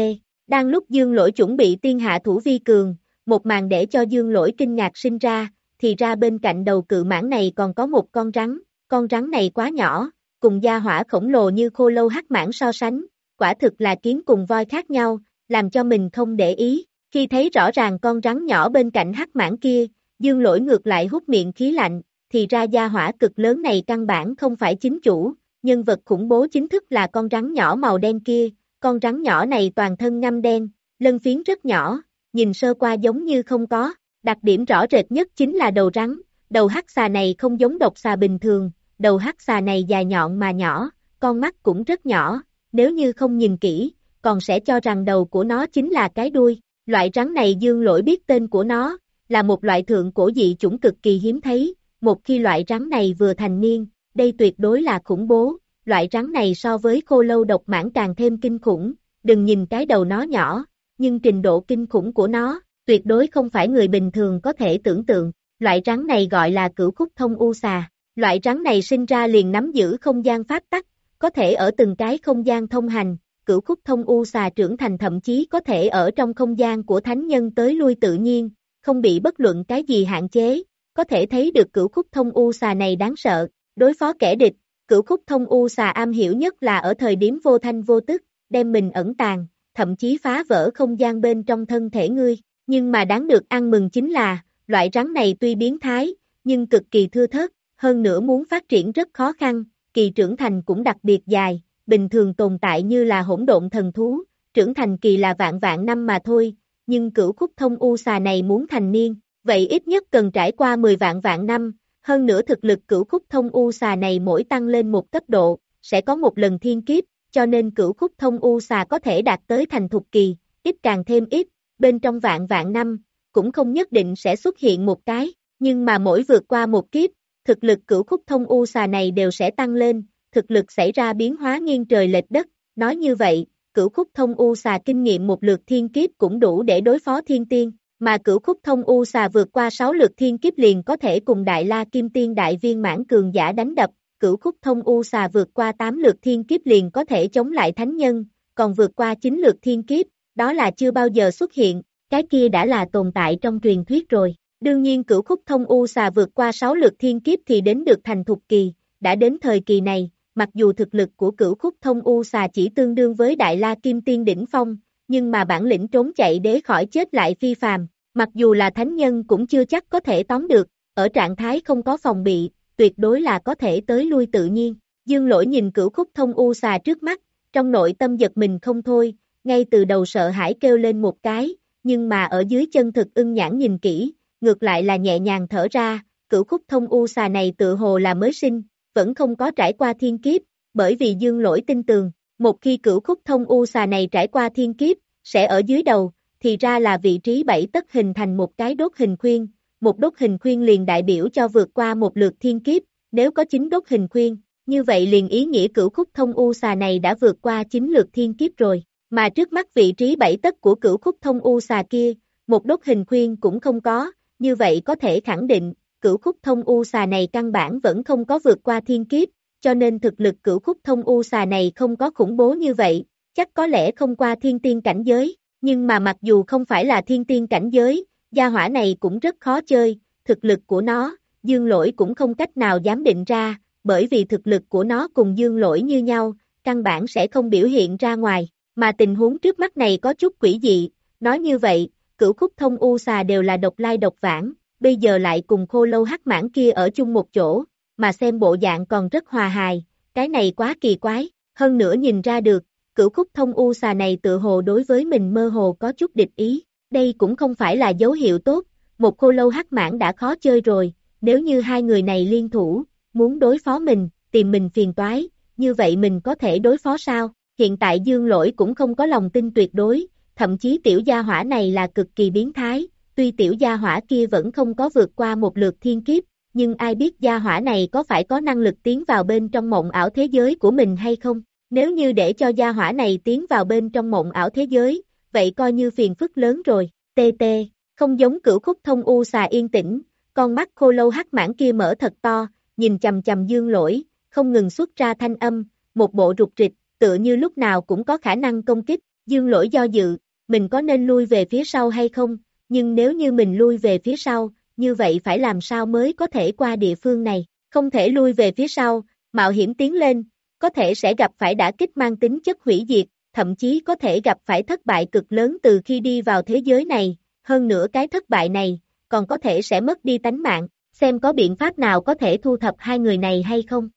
đang lúc dương lỗi chuẩn bị tiên hạ thủ vi cường, một màn để cho dương lỗi kinh ngạc sinh ra, thì ra bên cạnh đầu cự mãng này còn có một con rắn, con rắn này quá nhỏ, cùng gia hỏa khổng lồ như khô lâu hắc mãng so sánh, quả thực là kiến cùng voi khác nhau, làm cho mình không để ý, khi thấy rõ ràng con rắn nhỏ bên cạnh hắc mãng kia, dương lỗi ngược lại hút miệng khí lạnh, thì ra gia hỏa cực lớn này căn bản không phải chính chủ, nhân vật khủng bố chính thức là con rắn nhỏ màu đen kia, con rắn nhỏ này toàn thân ngâm đen, lân phiến rất nhỏ, nhìn sơ qua giống như không có, đặc điểm rõ rệt nhất chính là đầu rắn, đầu hắc xà này không giống độc xà bình thường, đầu hắc xà này dài nhọn mà nhỏ, con mắt cũng rất nhỏ, nếu như không nhìn kỹ, còn sẽ cho rằng đầu của nó chính là cái đuôi. Loại rắn này dương lỗi biết tên của nó, là một loại thượng cổ dị chủng cực kỳ hiếm thấy, một khi loại rắn này vừa thành niên, đây tuyệt đối là khủng bố, loại rắn này so với khô lâu độc mãn càng thêm kinh khủng, đừng nhìn cái đầu nó nhỏ, nhưng trình độ kinh khủng của nó, tuyệt đối không phải người bình thường có thể tưởng tượng, loại rắn này gọi là cửu khúc thông u xà, loại rắn này sinh ra liền nắm giữ không gian pháp tắc, có thể ở từng cái không gian thông hành, cửu khúc thông u xà trưởng thành thậm chí có thể ở trong không gian của thánh nhân tới lui tự nhiên, không bị bất luận cái gì hạn chế, có thể thấy được cửu khúc thông u xà này đáng sợ, đối phó kẻ địch, cửu khúc thông u xà am hiểu nhất là ở thời điểm vô thanh vô tức, đem mình ẩn tàng, thậm chí phá vỡ không gian bên trong thân thể ngươi, nhưng mà đáng được ăn mừng chính là, loại rắn này tuy biến thái, nhưng cực kỳ thưa thớt, hơn nữa muốn phát triển rất khó khăn, kỳ trưởng thành cũng đặc biệt dài, bình thường tồn tại như là hỗn độn thần thú, trưởng thành kỳ là vạn vạn năm mà thôi, nhưng cửu khúc thông u xà này muốn thành niên, vậy ít nhất cần trải qua 10 vạn vạn năm, hơn nữa thực lực cửu khúc thông u xà này mỗi tăng lên một cấp độ, sẽ có một lần thiên kiếp, cho nên cửu khúc thông u xà có thể đạt tới thành thục kỳ, ít càng thêm ít, bên trong vạn vạn năm, cũng không nhất định sẽ xuất hiện một cái, nhưng mà mỗi vượt qua một kiếp, thực lực cửu khúc thông u xà này đều sẽ tăng lên, thực lực xảy ra biến hóa nghiêng trời lệch đất, nói như vậy, cửu khúc thông u xà kinh nghiệm một lượt thiên kiếp cũng đủ để đối phó thiên tiên, mà cửu khúc thông u xà vượt qua 6 lượt thiên kiếp liền có thể cùng đại la kim tiên đại viên mãn cường giả đánh đập, cửu khúc thông u xà vượt qua 8 lượt thiên kiếp liền có thể chống lại thánh nhân, còn vượt qua 9 lượt thiên kiếp, đó là chưa bao giờ xuất hiện, cái kia đã là tồn tại trong truyền thuyết rồi. Đương nhiên cửu khúc thông u xà vượt qua 6 lượt thiên kiếp thì đến được thành thục kỳ, đã đến thời kỳ này, mặc dù thực lực của cửu khúc thông u xà chỉ tương đương với đại la kim tiên đỉnh phong, nhưng mà bản lĩnh trốn chạy đế khỏi chết lại phi phàm, mặc dù là thánh nhân cũng chưa chắc có thể tóm được, ở trạng thái không có phòng bị, tuyệt đối là có thể tới lui tự nhiên. Dương lỗi nhìn cửu khúc thông u xà trước mắt, trong nội tâm giật mình không thôi, ngay từ đầu sợ hãi kêu lên một cái, nhưng mà ở dưới chân thực ưng nhãn nhìn kỹ, ngược lại là nhẹ nhàng thở ra, cửu khúc thông u xà này tự hồ là mới sinh, vẫn không có trải qua thiên kiếp, bởi vì dương lỗi tin tường, một khi cửu khúc thông u xà này trải qua thiên kiếp, sẽ ở dưới đầu, thì ra là vị trí bảy tất hình thành một cái đốt hình khuyên, một đốt hình khuyên liền đại biểu cho vượt qua một lượt thiên kiếp, nếu có chín đốt hình khuyên, như vậy liền ý nghĩa cửu khúc thông u xà này đã vượt qua chín lượt thiên kiếp rồi, mà trước mắt vị trí bảy tấc của cửu khúc thông u xà kia, một đốt hình khuyên cũng không có, như vậy có thể khẳng định, cửu khúc thông u xà này căn bản vẫn không có vượt qua thiên kiếp, cho nên thực lực cửu khúc thông u xà này không có khủng bố như vậy, chắc có lẽ không qua thiên tiên cảnh giới, nhưng mà mặc dù không phải là thiên tiên cảnh giới, gia hỏa này cũng rất khó chơi, thực lực của nó, dương lỗi cũng không cách nào dám định ra, bởi vì thực lực của nó cùng dương lỗi như nhau, căn bản sẽ không biểu hiện ra ngoài, mà tình huống trước mắt này có chút quỷ dị, nói như vậy, cửu khúc thông u xà đều là độc lai độc vãng, bây giờ lại cùng khô lâu hắc mãn kia ở chung một chỗ, mà xem bộ dạng còn rất hòa hài, cái này quá kỳ quái, hơn nữa nhìn ra được, cửu khúc thông u xà này tự hồ đối với mình mơ hồ có chút địch ý, đây cũng không phải là dấu hiệu tốt, một khô lâu hắc mãn đã khó chơi rồi, nếu như hai người này liên thủ, muốn đối phó mình, tìm mình phiền toái, như vậy mình có thể đối phó sao? Hiện tại dương lỗi cũng không có lòng tin tuyệt đối, thậm chí tiểu gia hỏa này là cực kỳ biến thái, tuy tiểu gia hỏa kia vẫn không có vượt qua một lượt thiên kiếp, nhưng ai biết gia hỏa này có phải có năng lực tiến vào bên trong mộng ảo thế giới của mình hay không? Nếu như để cho gia hỏa này tiến vào bên trong mộng ảo thế giới, vậy coi như phiền phức lớn rồi, tê tê, không giống cửu khúc thông u xà yên tĩnh, con mắt khô lâu hắc mãn kia mở thật to, nhìn chầm chầm dương lỗi, không ngừng xuất ra thanh âm, một bộ rụt rịch, tựa như lúc nào cũng có khả năng công kích, dương lỗi do dự, mình có nên lui về phía sau hay không, nhưng nếu như mình lui về phía sau, như vậy phải làm sao mới có thể qua địa phương này, không thể lui về phía sau, mạo hiểm tiến lên, có thể sẽ gặp phải đả kích mang tính chất hủy diệt, thậm chí có thể gặp phải thất bại cực lớn từ khi đi vào thế giới này, hơn nữa cái thất bại này, còn có thể sẽ mất đi tánh mạng, xem có biện pháp nào có thể thu thập hai người này hay không.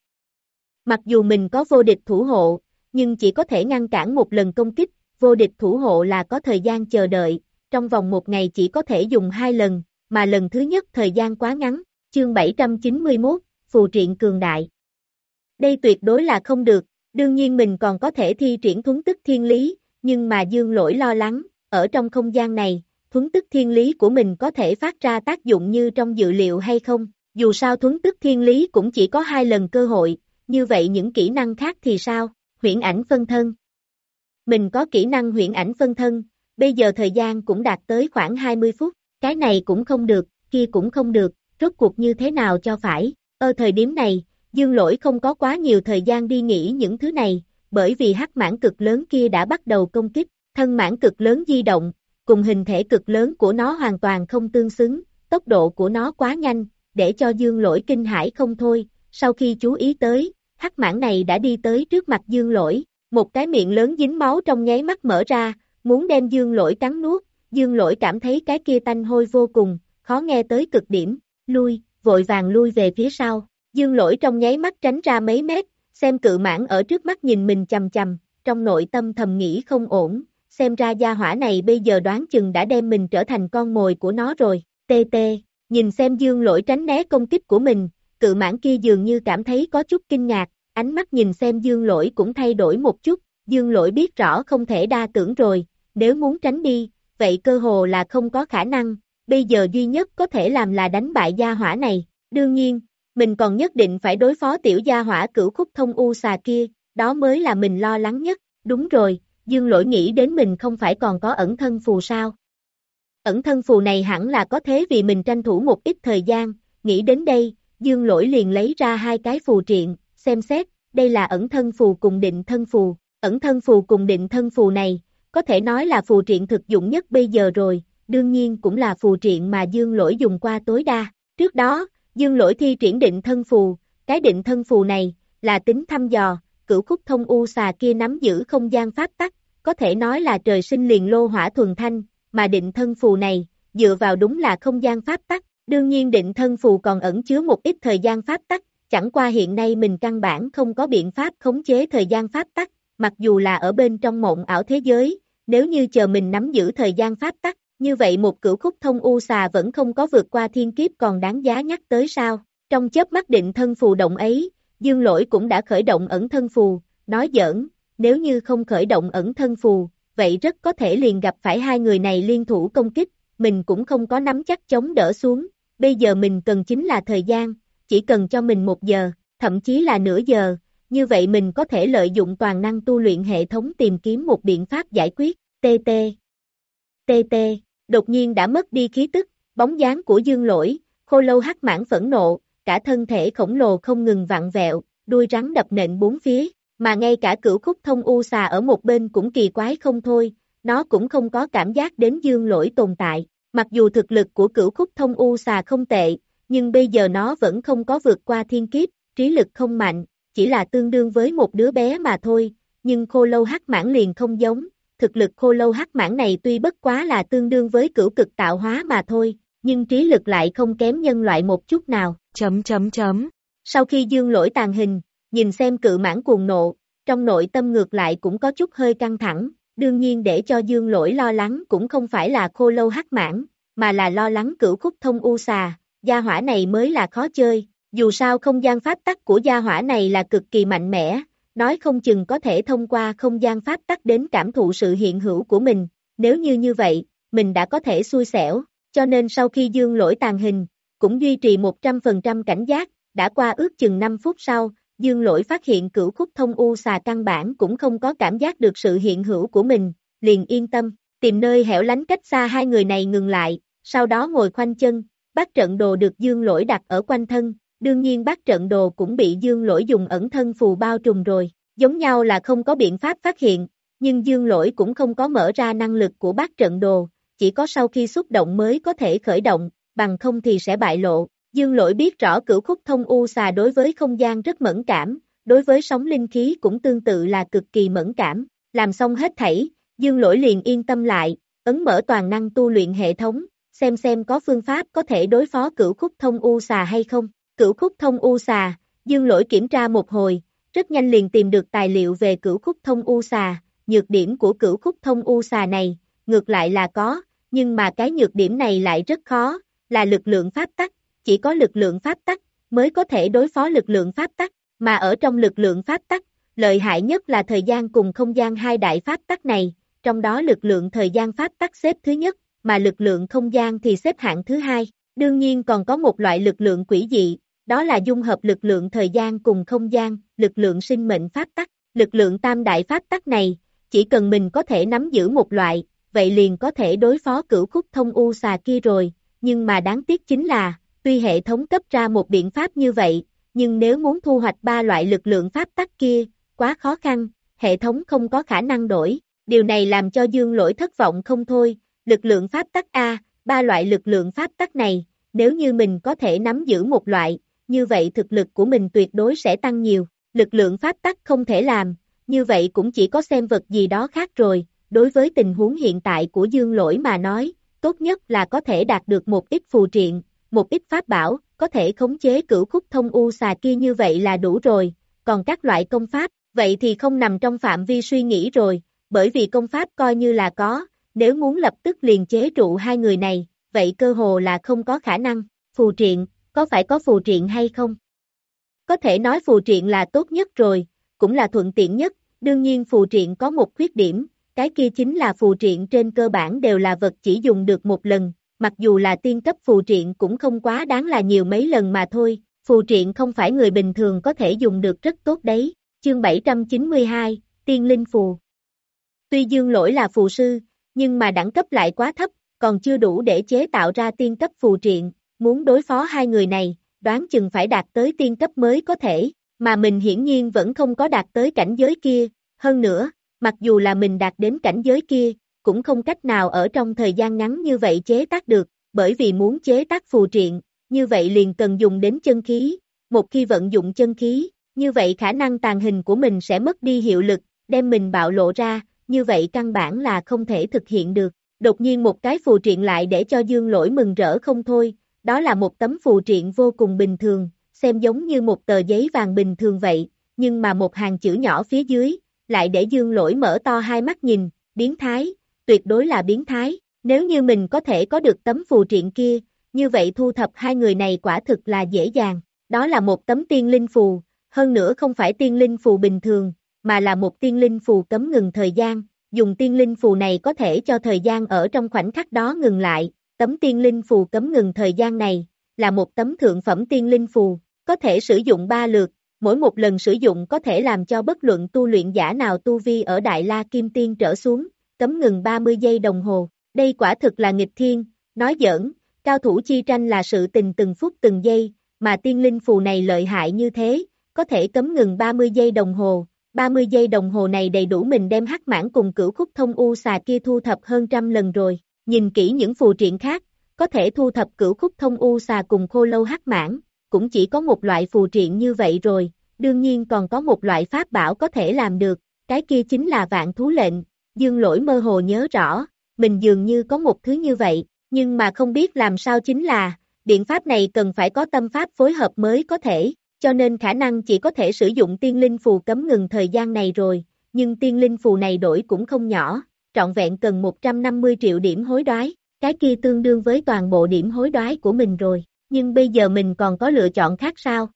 Mặc dù mình có vô địch thủ hộ, nhưng chỉ có thể ngăn cản một lần công kích, vô địch thủ hộ là có thời gian chờ đợi, trong vòng một ngày chỉ có thể dùng hai lần, mà lần thứ nhất thời gian quá ngắn, chương 791, phù triện cường đại. Đây tuyệt đối là không được, đương nhiên mình còn có thể thi triển thuấn tức thiên lý, nhưng mà dương lỗi lo lắng, ở trong không gian này, thuấn tức thiên lý của mình có thể phát ra tác dụng như trong dự liệu hay không, dù sao thuấn tức thiên lý cũng chỉ có hai lần cơ hội, như vậy những kỹ năng khác thì sao, huyễn ảnh phân thân. Mình có kỹ năng huyễn ảnh phân thân, bây giờ thời gian cũng đạt tới khoảng 20 phút, cái này cũng không được, kia cũng không được, rốt cuộc như thế nào cho phải, ở thời điểm này, dương lỗi không có quá nhiều thời gian đi nghĩ những thứ này, bởi vì hắc mãn cực lớn kia đã bắt đầu công kích, thân mãn cực lớn di động, cùng hình thể cực lớn của nó hoàn toàn không tương xứng, tốc độ của nó quá nhanh, để cho dương lỗi kinh hãi không thôi, sau khi chú ý tới, hắc mãn này đã đi tới trước mặt dương lỗi, một cái miệng lớn dính máu trong nháy mắt mở ra, muốn đem dương lỗi cắn nuốt, dương lỗi cảm thấy cái kia tanh hôi vô cùng, khó nghe tới cực điểm, lui, vội vàng lui về phía sau, dương lỗi trong nháy mắt tránh ra mấy mét, xem cự mãn ở trước mắt nhìn mình chầm chầm, trong nội tâm thầm nghĩ không ổn, xem ra gia hỏa này bây giờ đoán chừng đã đem mình trở thành con mồi của nó rồi, tê tê, nhìn xem dương lỗi tránh né công kích của mình, cự mãn kia dường như cảm thấy có chút kinh ngạc, ánh mắt nhìn xem dương lỗi cũng thay đổi một chút, dương lỗi biết rõ không thể đa tưởng rồi, nếu muốn tránh đi, vậy cơ hồ là không có khả năng, bây giờ duy nhất có thể làm là đánh bại gia hỏa này, đương nhiên, mình còn nhất định phải đối phó tiểu gia hỏa cửu khúc thông u xà kia, đó mới là mình lo lắng nhất, đúng rồi, dương lỗi nghĩ đến mình không phải còn có ẩn thân phù sao. Ẩn thân phù này hẳn là có thế vì mình tranh thủ một ít thời gian, nghĩ đến đây, dương lỗi liền lấy ra hai cái phù triện, xem xét, đây là ẩn thân phù cùng định thân phù, ẩn thân phù cùng định thân phù này, có thể nói là phù triện thực dụng nhất bây giờ rồi, đương nhiên cũng là phù triện mà dương lỗi dùng qua tối đa. Trước đó, dương lỗi thi triển định thân phù, cái định thân phù này, là tính thăm dò, cửu khúc thông u xà kia nắm giữ không gian pháp tắc, có thể nói là trời sinh liền lô hỏa thuần thanh, mà định thân phù này, dựa vào đúng là không gian pháp tắc, đương nhiên định thân phù còn ẩn chứa một ít thời gian pháp tắc, chẳng qua hiện nay mình căn bản không có biện pháp khống chế thời gian pháp tắc, mặc dù là ở bên trong mộng ảo thế giới, nếu như chờ mình nắm giữ thời gian pháp tắc, như vậy một cửu khúc thông u xà vẫn không có vượt qua thiên kiếp còn đáng giá nhắc tới sao. Trong chớp mắt định thân phù động ấy, dương lỗi cũng đã khởi động ẩn thân phù, nói giỡn, nếu như không khởi động ẩn thân phù, vậy rất có thể liền gặp phải hai người này liên thủ công kích, mình cũng không có nắm chắc chống đỡ xuống, bây giờ mình cần chính là thời gian, chỉ cần cho mình một giờ, thậm chí là nửa giờ, như vậy mình có thể lợi dụng toàn năng tu luyện hệ thống tìm kiếm một biện pháp giải quyết, TT. TT, đột nhiên đã mất đi khí tức, bóng dáng của dương lỗi, khô lâu hắc mãn phẫn nộ, cả thân thể khổng lồ không ngừng vặn vẹo, đuôi rắn đập nện bốn phía, mà ngay cả cửu khúc thông u xà ở một bên cũng kỳ quái không thôi, nó cũng không có cảm giác đến dương lỗi tồn tại, mặc dù thực lực của cửu khúc thông u xà không tệ, nhưng bây giờ nó vẫn không có vượt qua thiên kiếp, trí lực không mạnh, chỉ là tương đương với một đứa bé mà thôi, nhưng khô lâu hắc mãn liền không giống, thực lực khô lâu hắc mãn này tuy bất quá là tương đương với cửu cực tạo hóa mà thôi, nhưng trí lực lại không kém nhân loại một chút nào, chấm chấm chấm. Sau khi dương lỗi tàn hình, nhìn xem cự mãn cuồng nộ, trong nội tâm ngược lại cũng có chút hơi căng thẳng, đương nhiên để cho dương lỗi lo lắng cũng không phải là khô lâu hắc mãn, mà là lo lắng cửu khúc thông u xà, gia hỏa này mới là khó chơi, dù sao không gian pháp tắc của gia hỏa này là cực kỳ mạnh mẽ, nói không chừng có thể thông qua không gian pháp tắc đến cảm thụ sự hiện hữu của mình, nếu như như vậy, mình đã có thể xui xẻo, cho nên sau khi dương lỗi tàn hình, cũng duy trì 100% cảnh giác, đã qua ước chừng 5 phút sau, dương lỗi phát hiện cửu khúc thông u xà căn bản cũng không có cảm giác được sự hiện hữu của mình, liền yên tâm, tìm nơi hẻo lánh cách xa hai người này ngừng lại, sau đó ngồi khoanh chân, bác trận đồ được dương lỗi đặt ở quanh thân, đương nhiên bác trận đồ cũng bị dương lỗi dùng ẩn thân phù bao trùm rồi, giống nhau là không có biện pháp phát hiện, nhưng dương lỗi cũng không có mở ra năng lực của bác trận đồ, chỉ có sau khi xúc động mới có thể khởi động, bằng không thì sẽ bại lộ. Dương lỗi biết rõ cửu khúc thông u xà đối với không gian rất mẫn cảm, đối với sóng linh khí cũng tương tự là cực kỳ mẫn cảm, làm xong hết thảy, dương lỗi liền yên tâm lại, ấn mở toàn năng tu luyện hệ thống, xem xem có phương pháp có thể đối phó cửu khúc thông u xà hay không. Cửu khúc thông u xà, dương lỗi kiểm tra một hồi, rất nhanh liền tìm được tài liệu về cửu khúc thông u xà, nhược điểm của cửu khúc thông u xà này, ngược lại là có, nhưng mà cái nhược điểm này lại rất khó, là lực lượng pháp tắc, chỉ có lực lượng pháp tắc mới có thể đối phó lực lượng pháp tắc, mà ở trong lực lượng pháp tắc, lợi hại nhất là thời gian cùng không gian hai đại pháp tắc này, trong đó lực lượng thời gian pháp tắc xếp thứ nhất, mà lực lượng không gian thì xếp hạng thứ hai. Đương nhiên còn có một loại lực lượng quỷ dị, đó là dung hợp lực lượng thời gian cùng không gian, lực lượng sinh mệnh pháp tắc. Lực lượng tam đại pháp tắc này, chỉ cần mình có thể nắm giữ một loại, vậy liền có thể đối phó cửu khúc thông u xà kia rồi, nhưng mà đáng tiếc chính là, tuy hệ thống cấp ra một biện pháp như vậy, nhưng nếu muốn thu hoạch ba loại lực lượng pháp tắc kia, quá khó khăn, hệ thống không có khả năng đổi, điều này làm cho dương lỗi thất vọng không thôi, lực lượng pháp tắc A, ba loại lực lượng pháp tắc này, nếu như mình có thể nắm giữ một loại, như vậy thực lực của mình tuyệt đối sẽ tăng nhiều, lực lượng pháp tắc không thể làm, như vậy cũng chỉ có xem vật gì đó khác rồi, đối với tình huống hiện tại của dương lỗi mà nói, tốt nhất là có thể đạt được một ít phù triện, một ít pháp bảo, có thể khống chế cửu khúc thông u xà kia như vậy là đủ rồi, còn các loại công pháp, vậy thì không nằm trong phạm vi suy nghĩ rồi, bởi vì công pháp coi như là có, nếu muốn lập tức liền chế trụ hai người này, vậy cơ hồ là không có khả năng, phù triện, có phải có phù triện hay không? Có thể nói phù triện là tốt nhất rồi, cũng là thuận tiện nhất, đương nhiên phù triện có một khuyết điểm, cái kia chính là phù triện trên cơ bản đều là vật chỉ dùng được một lần, mặc dù là tiên cấp phù triện cũng không quá đáng là nhiều mấy lần mà thôi, phù triện không phải người bình thường có thể dùng được rất tốt đấy, chương 792, tiên linh phù. Tuy dương lỗi là phù sư, nhưng mà đẳng cấp lại quá thấp, còn chưa đủ để chế tạo ra tiên cấp phù triện, muốn đối phó hai người này, đoán chừng phải đạt tới tiên cấp mới có thể, mà mình hiển nhiên vẫn không có đạt tới cảnh giới kia, hơn nữa, mặc dù là mình đạt đến cảnh giới kia, cũng không cách nào ở trong thời gian ngắn như vậy chế tác được, bởi vì muốn chế tác phù triện, như vậy liền cần dùng đến chân khí, một khi vận dụng chân khí, như vậy khả năng tàn hình của mình sẽ mất đi hiệu lực, đem mình bạo lộ ra, như vậy căn bản là không thể thực hiện được. Đột nhiên một cái phù triện lại để cho dương lỗi mừng rỡ không thôi, đó là một tấm phù triện vô cùng bình thường, xem giống như một tờ giấy vàng bình thường vậy, nhưng mà một hàng chữ nhỏ phía dưới, lại để dương lỗi mở to hai mắt nhìn, biến thái, tuyệt đối là biến thái, nếu như mình có thể có được tấm phù triện kia, như vậy thu thập hai người này quả thực là dễ dàng, đó là một tấm tiên linh phù, hơn nữa không phải tiên linh phù bình thường, mà là một tiên linh phù cấm ngừng thời gian, dùng tiên linh phù này có thể cho thời gian ở trong khoảnh khắc đó ngừng lại, tấm tiên linh phù cấm ngừng thời gian này, là một tấm thượng phẩm tiên linh phù, có thể sử dụng ba lượt, mỗi một lần sử dụng có thể làm cho bất luận tu luyện giả nào tu vi ở Đại La Kim Tiên trở xuống, cấm ngừng 30 giây đồng hồ, đây quả thực là nghịch thiên, nói giỡn, cao thủ chi tranh là sự tình từng phút từng giây, mà tiên linh phù này lợi hại như thế, có thể cấm ngừng 30 giây đồng hồ, 30 giây đồng hồ này đầy đủ mình đem hắc mãn cùng cửu khúc thông u xà kia thu thập hơn trăm lần rồi, nhìn kỹ những phù triện khác, có thể thu thập cửu khúc thông u xà cùng khô lâu hắc mãn, cũng chỉ có một loại phù triện như vậy rồi, đương nhiên còn có một loại pháp bảo có thể làm được, cái kia chính là vạn thú lệnh, dương lỗi mơ hồ nhớ rõ, mình dường như có một thứ như vậy, nhưng mà không biết làm sao chính là, biện pháp này cần phải có tâm pháp phối hợp mới có thể, cho nên khả năng chỉ có thể sử dụng tiên linh phù cấm ngừng thời gian này rồi, nhưng tiên linh phù này đổi cũng không nhỏ, trọn vẹn cần 150 triệu điểm hối đoái, cái kia tương đương với toàn bộ điểm hối đoái của mình rồi, nhưng bây giờ mình còn có lựa chọn khác sao?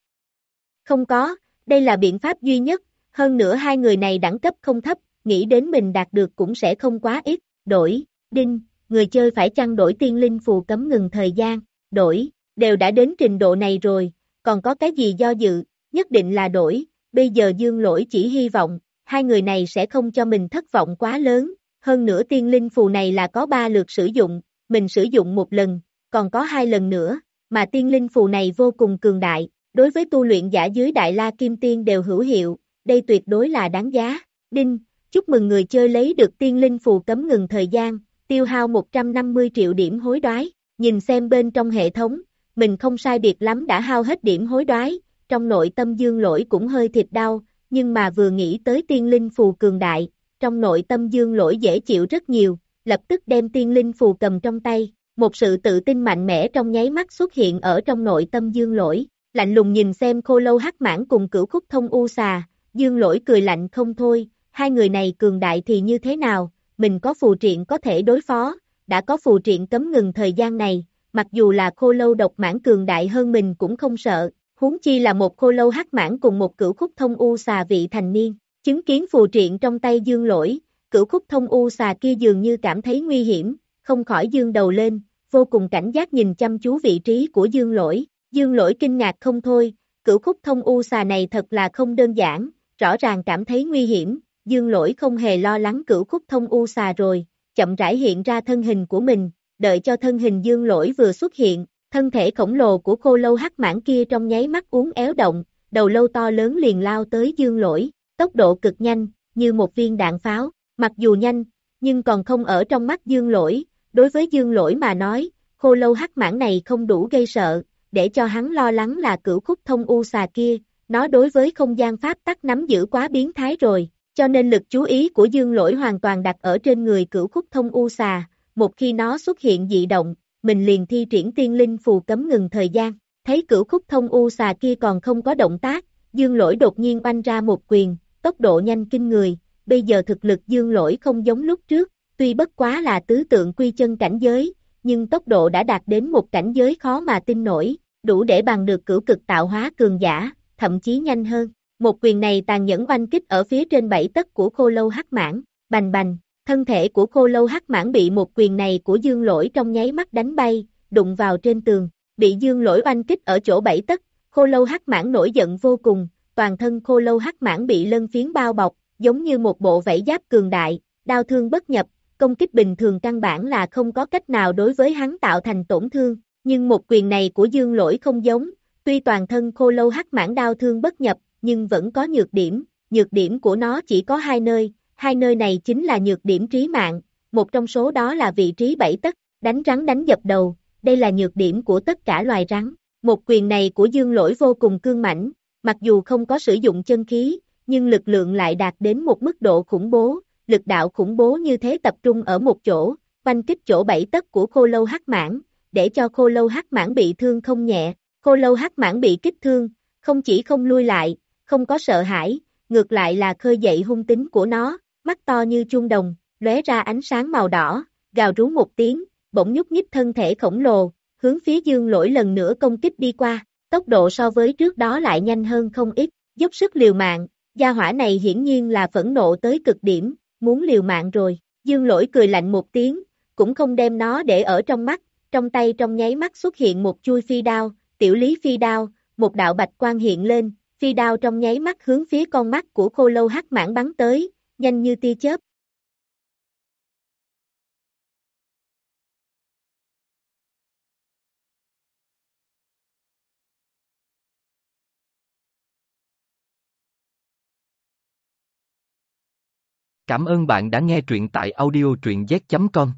Không có, đây là biện pháp duy nhất, hơn nữa hai người này đẳng cấp không thấp, nghĩ đến mình đạt được cũng sẽ không quá ít, đổi, đinh, người chơi phải chăng đổi tiên linh phù cấm ngừng thời gian, đổi, đều đã đến trình độ này rồi, còn có cái gì do dự, nhất định là đổi, bây giờ dương lỗi chỉ hy vọng, hai người này sẽ không cho mình thất vọng quá lớn, hơn nữa tiên linh phù này là có ba lượt sử dụng, mình sử dụng một lần, còn có hai lần nữa, mà tiên linh phù này vô cùng cường đại, đối với tu luyện giả dưới Đại La Kim Tiên đều hữu hiệu, đây tuyệt đối là đáng giá. Đinh, chúc mừng người chơi lấy được tiên linh phù cấm ngừng thời gian, tiêu hao 150 triệu điểm hối đoái, nhìn xem bên trong hệ thống, mình không sai biệt lắm đã hao hết điểm hối đoái, trong nội tâm dương lỗi cũng hơi thịt đau, nhưng mà vừa nghĩ tới tiên linh phù cường đại, trong nội tâm dương lỗi dễ chịu rất nhiều, lập tức đem tiên linh phù cầm trong tay, một sự tự tin mạnh mẽ trong nháy mắt xuất hiện ở trong nội tâm dương lỗi, lạnh lùng nhìn xem khô lâu hắc mãn cùng cửu khúc thông u xà, dương lỗi cười lạnh không thôi, hai người này cường đại thì như thế nào, mình có phù triện có thể đối phó, đã có phù triện cấm ngừng thời gian này, mặc dù là khô lâu độc mãn cường đại hơn mình cũng không sợ, huống chi là một khô lâu hắc mãn cùng một cửu khúc thông u xà vị thành niên, chứng kiến phù triện trong tay dương lỗi, cửu khúc thông u xà kia dường như cảm thấy nguy hiểm, không khỏi dương đầu lên, vô cùng cảnh giác nhìn chăm chú vị trí của dương lỗi, dương lỗi kinh ngạc không thôi, cửu khúc thông u xà này thật là không đơn giản, rõ ràng cảm thấy nguy hiểm, dương lỗi không hề lo lắng cửu khúc thông u xà rồi, chậm rãi hiện ra thân hình của mình, đợi cho thân hình dương lỗi vừa xuất hiện, thân thể khổng lồ của khô lâu hắc mãn kia trong nháy mắt uốn éo động, đầu lâu to lớn liền lao tới dương lỗi, tốc độ cực nhanh, như một viên đạn pháo, mặc dù nhanh, nhưng còn không ở trong mắt dương lỗi, đối với dương lỗi mà nói, khô lâu hắc mãn này không đủ gây sợ, để cho hắn lo lắng là cửu khúc thông u xà kia, nó đối với không gian pháp tắc nắm giữ quá biến thái rồi, cho nên lực chú ý của dương lỗi hoàn toàn đặt ở trên người cửu khúc thông u xà, một khi nó xuất hiện dị động, mình liền thi triển tiên linh phù cấm ngừng thời gian, thấy cửu khúc thông u xà kia còn không có động tác, dương lỗi đột nhiên oanh ra một quyền, tốc độ nhanh kinh người, bây giờ thực lực dương lỗi không giống lúc trước, tuy bất quá là tứ tượng quy chân cảnh giới, nhưng tốc độ đã đạt đến một cảnh giới khó mà tin nổi, đủ để bằng được cửu cực tạo hóa cường giả, thậm chí nhanh hơn. Một quyền này tàn nhẫn oanh kích ở phía trên bảy tấc của khô lâu hắc mãn, bành bành, thân thể của khô lâu hắc mãn bị một quyền này của dương lỗi trong nháy mắt đánh bay, đụng vào trên tường, bị dương lỗi oanh kích ở chỗ bảy tấc, khô lâu hắc mãn nổi giận vô cùng, toàn thân khô lâu hắc mãn bị lân phiến bao bọc, giống như một bộ vảy giáp cường đại, đau thương bất nhập, công kích bình thường căn bản là không có cách nào đối với hắn tạo thành tổn thương, nhưng một quyền này của dương lỗi không giống, tuy toàn thân khô lâu hắc mãn đau thương bất nhập, nhưng vẫn có nhược điểm, nhược điểm của nó chỉ có hai nơi, hai nơi này chính là nhược điểm trí mạng, một trong số đó là vị trí bảy tấc, đánh rắn đánh dập đầu, đây là nhược điểm của tất cả loài rắn. Một quyền này của dương lỗi vô cùng cương mãnh, mặc dù không có sử dụng chân khí, nhưng lực lượng lại đạt đến một mức độ khủng bố, lực đạo khủng bố như thế tập trung ở một chỗ, quanh kích chỗ bảy tấc của khô lâu hắc mãn, để cho khô lâu hắc mãn bị thương không nhẹ, khô lâu hắc mãn bị kích thương, không chỉ không lui lại, không có sợ hãi, ngược lại là khơi dậy hung tính của nó, mắt to như chuông đồng, lóe ra ánh sáng màu đỏ, gào rú một tiếng, bỗng nhúc nhích thân thể khổng lồ, hướng phía dương lỗi lần nữa công kích đi qua, tốc độ so với trước đó lại nhanh hơn không ít, dốc sức liều mạng, gia hỏa này hiển nhiên là phẫn nộ tới cực điểm, muốn liều mạng rồi, dương lỗi cười lạnh một tiếng, cũng không đem nó để ở trong mắt, trong tay trong nháy mắt xuất hiện một chui phi đao, tiểu lý phi đao, một đạo bạch quang hiện lên, phi đao trong nháy mắt hướng phía con mắt của khô lâu hắc mãn bắn tới, nhanh như tia chớp. Cảm ơn bạn đã nghe truyện tại audiotruyenz.com.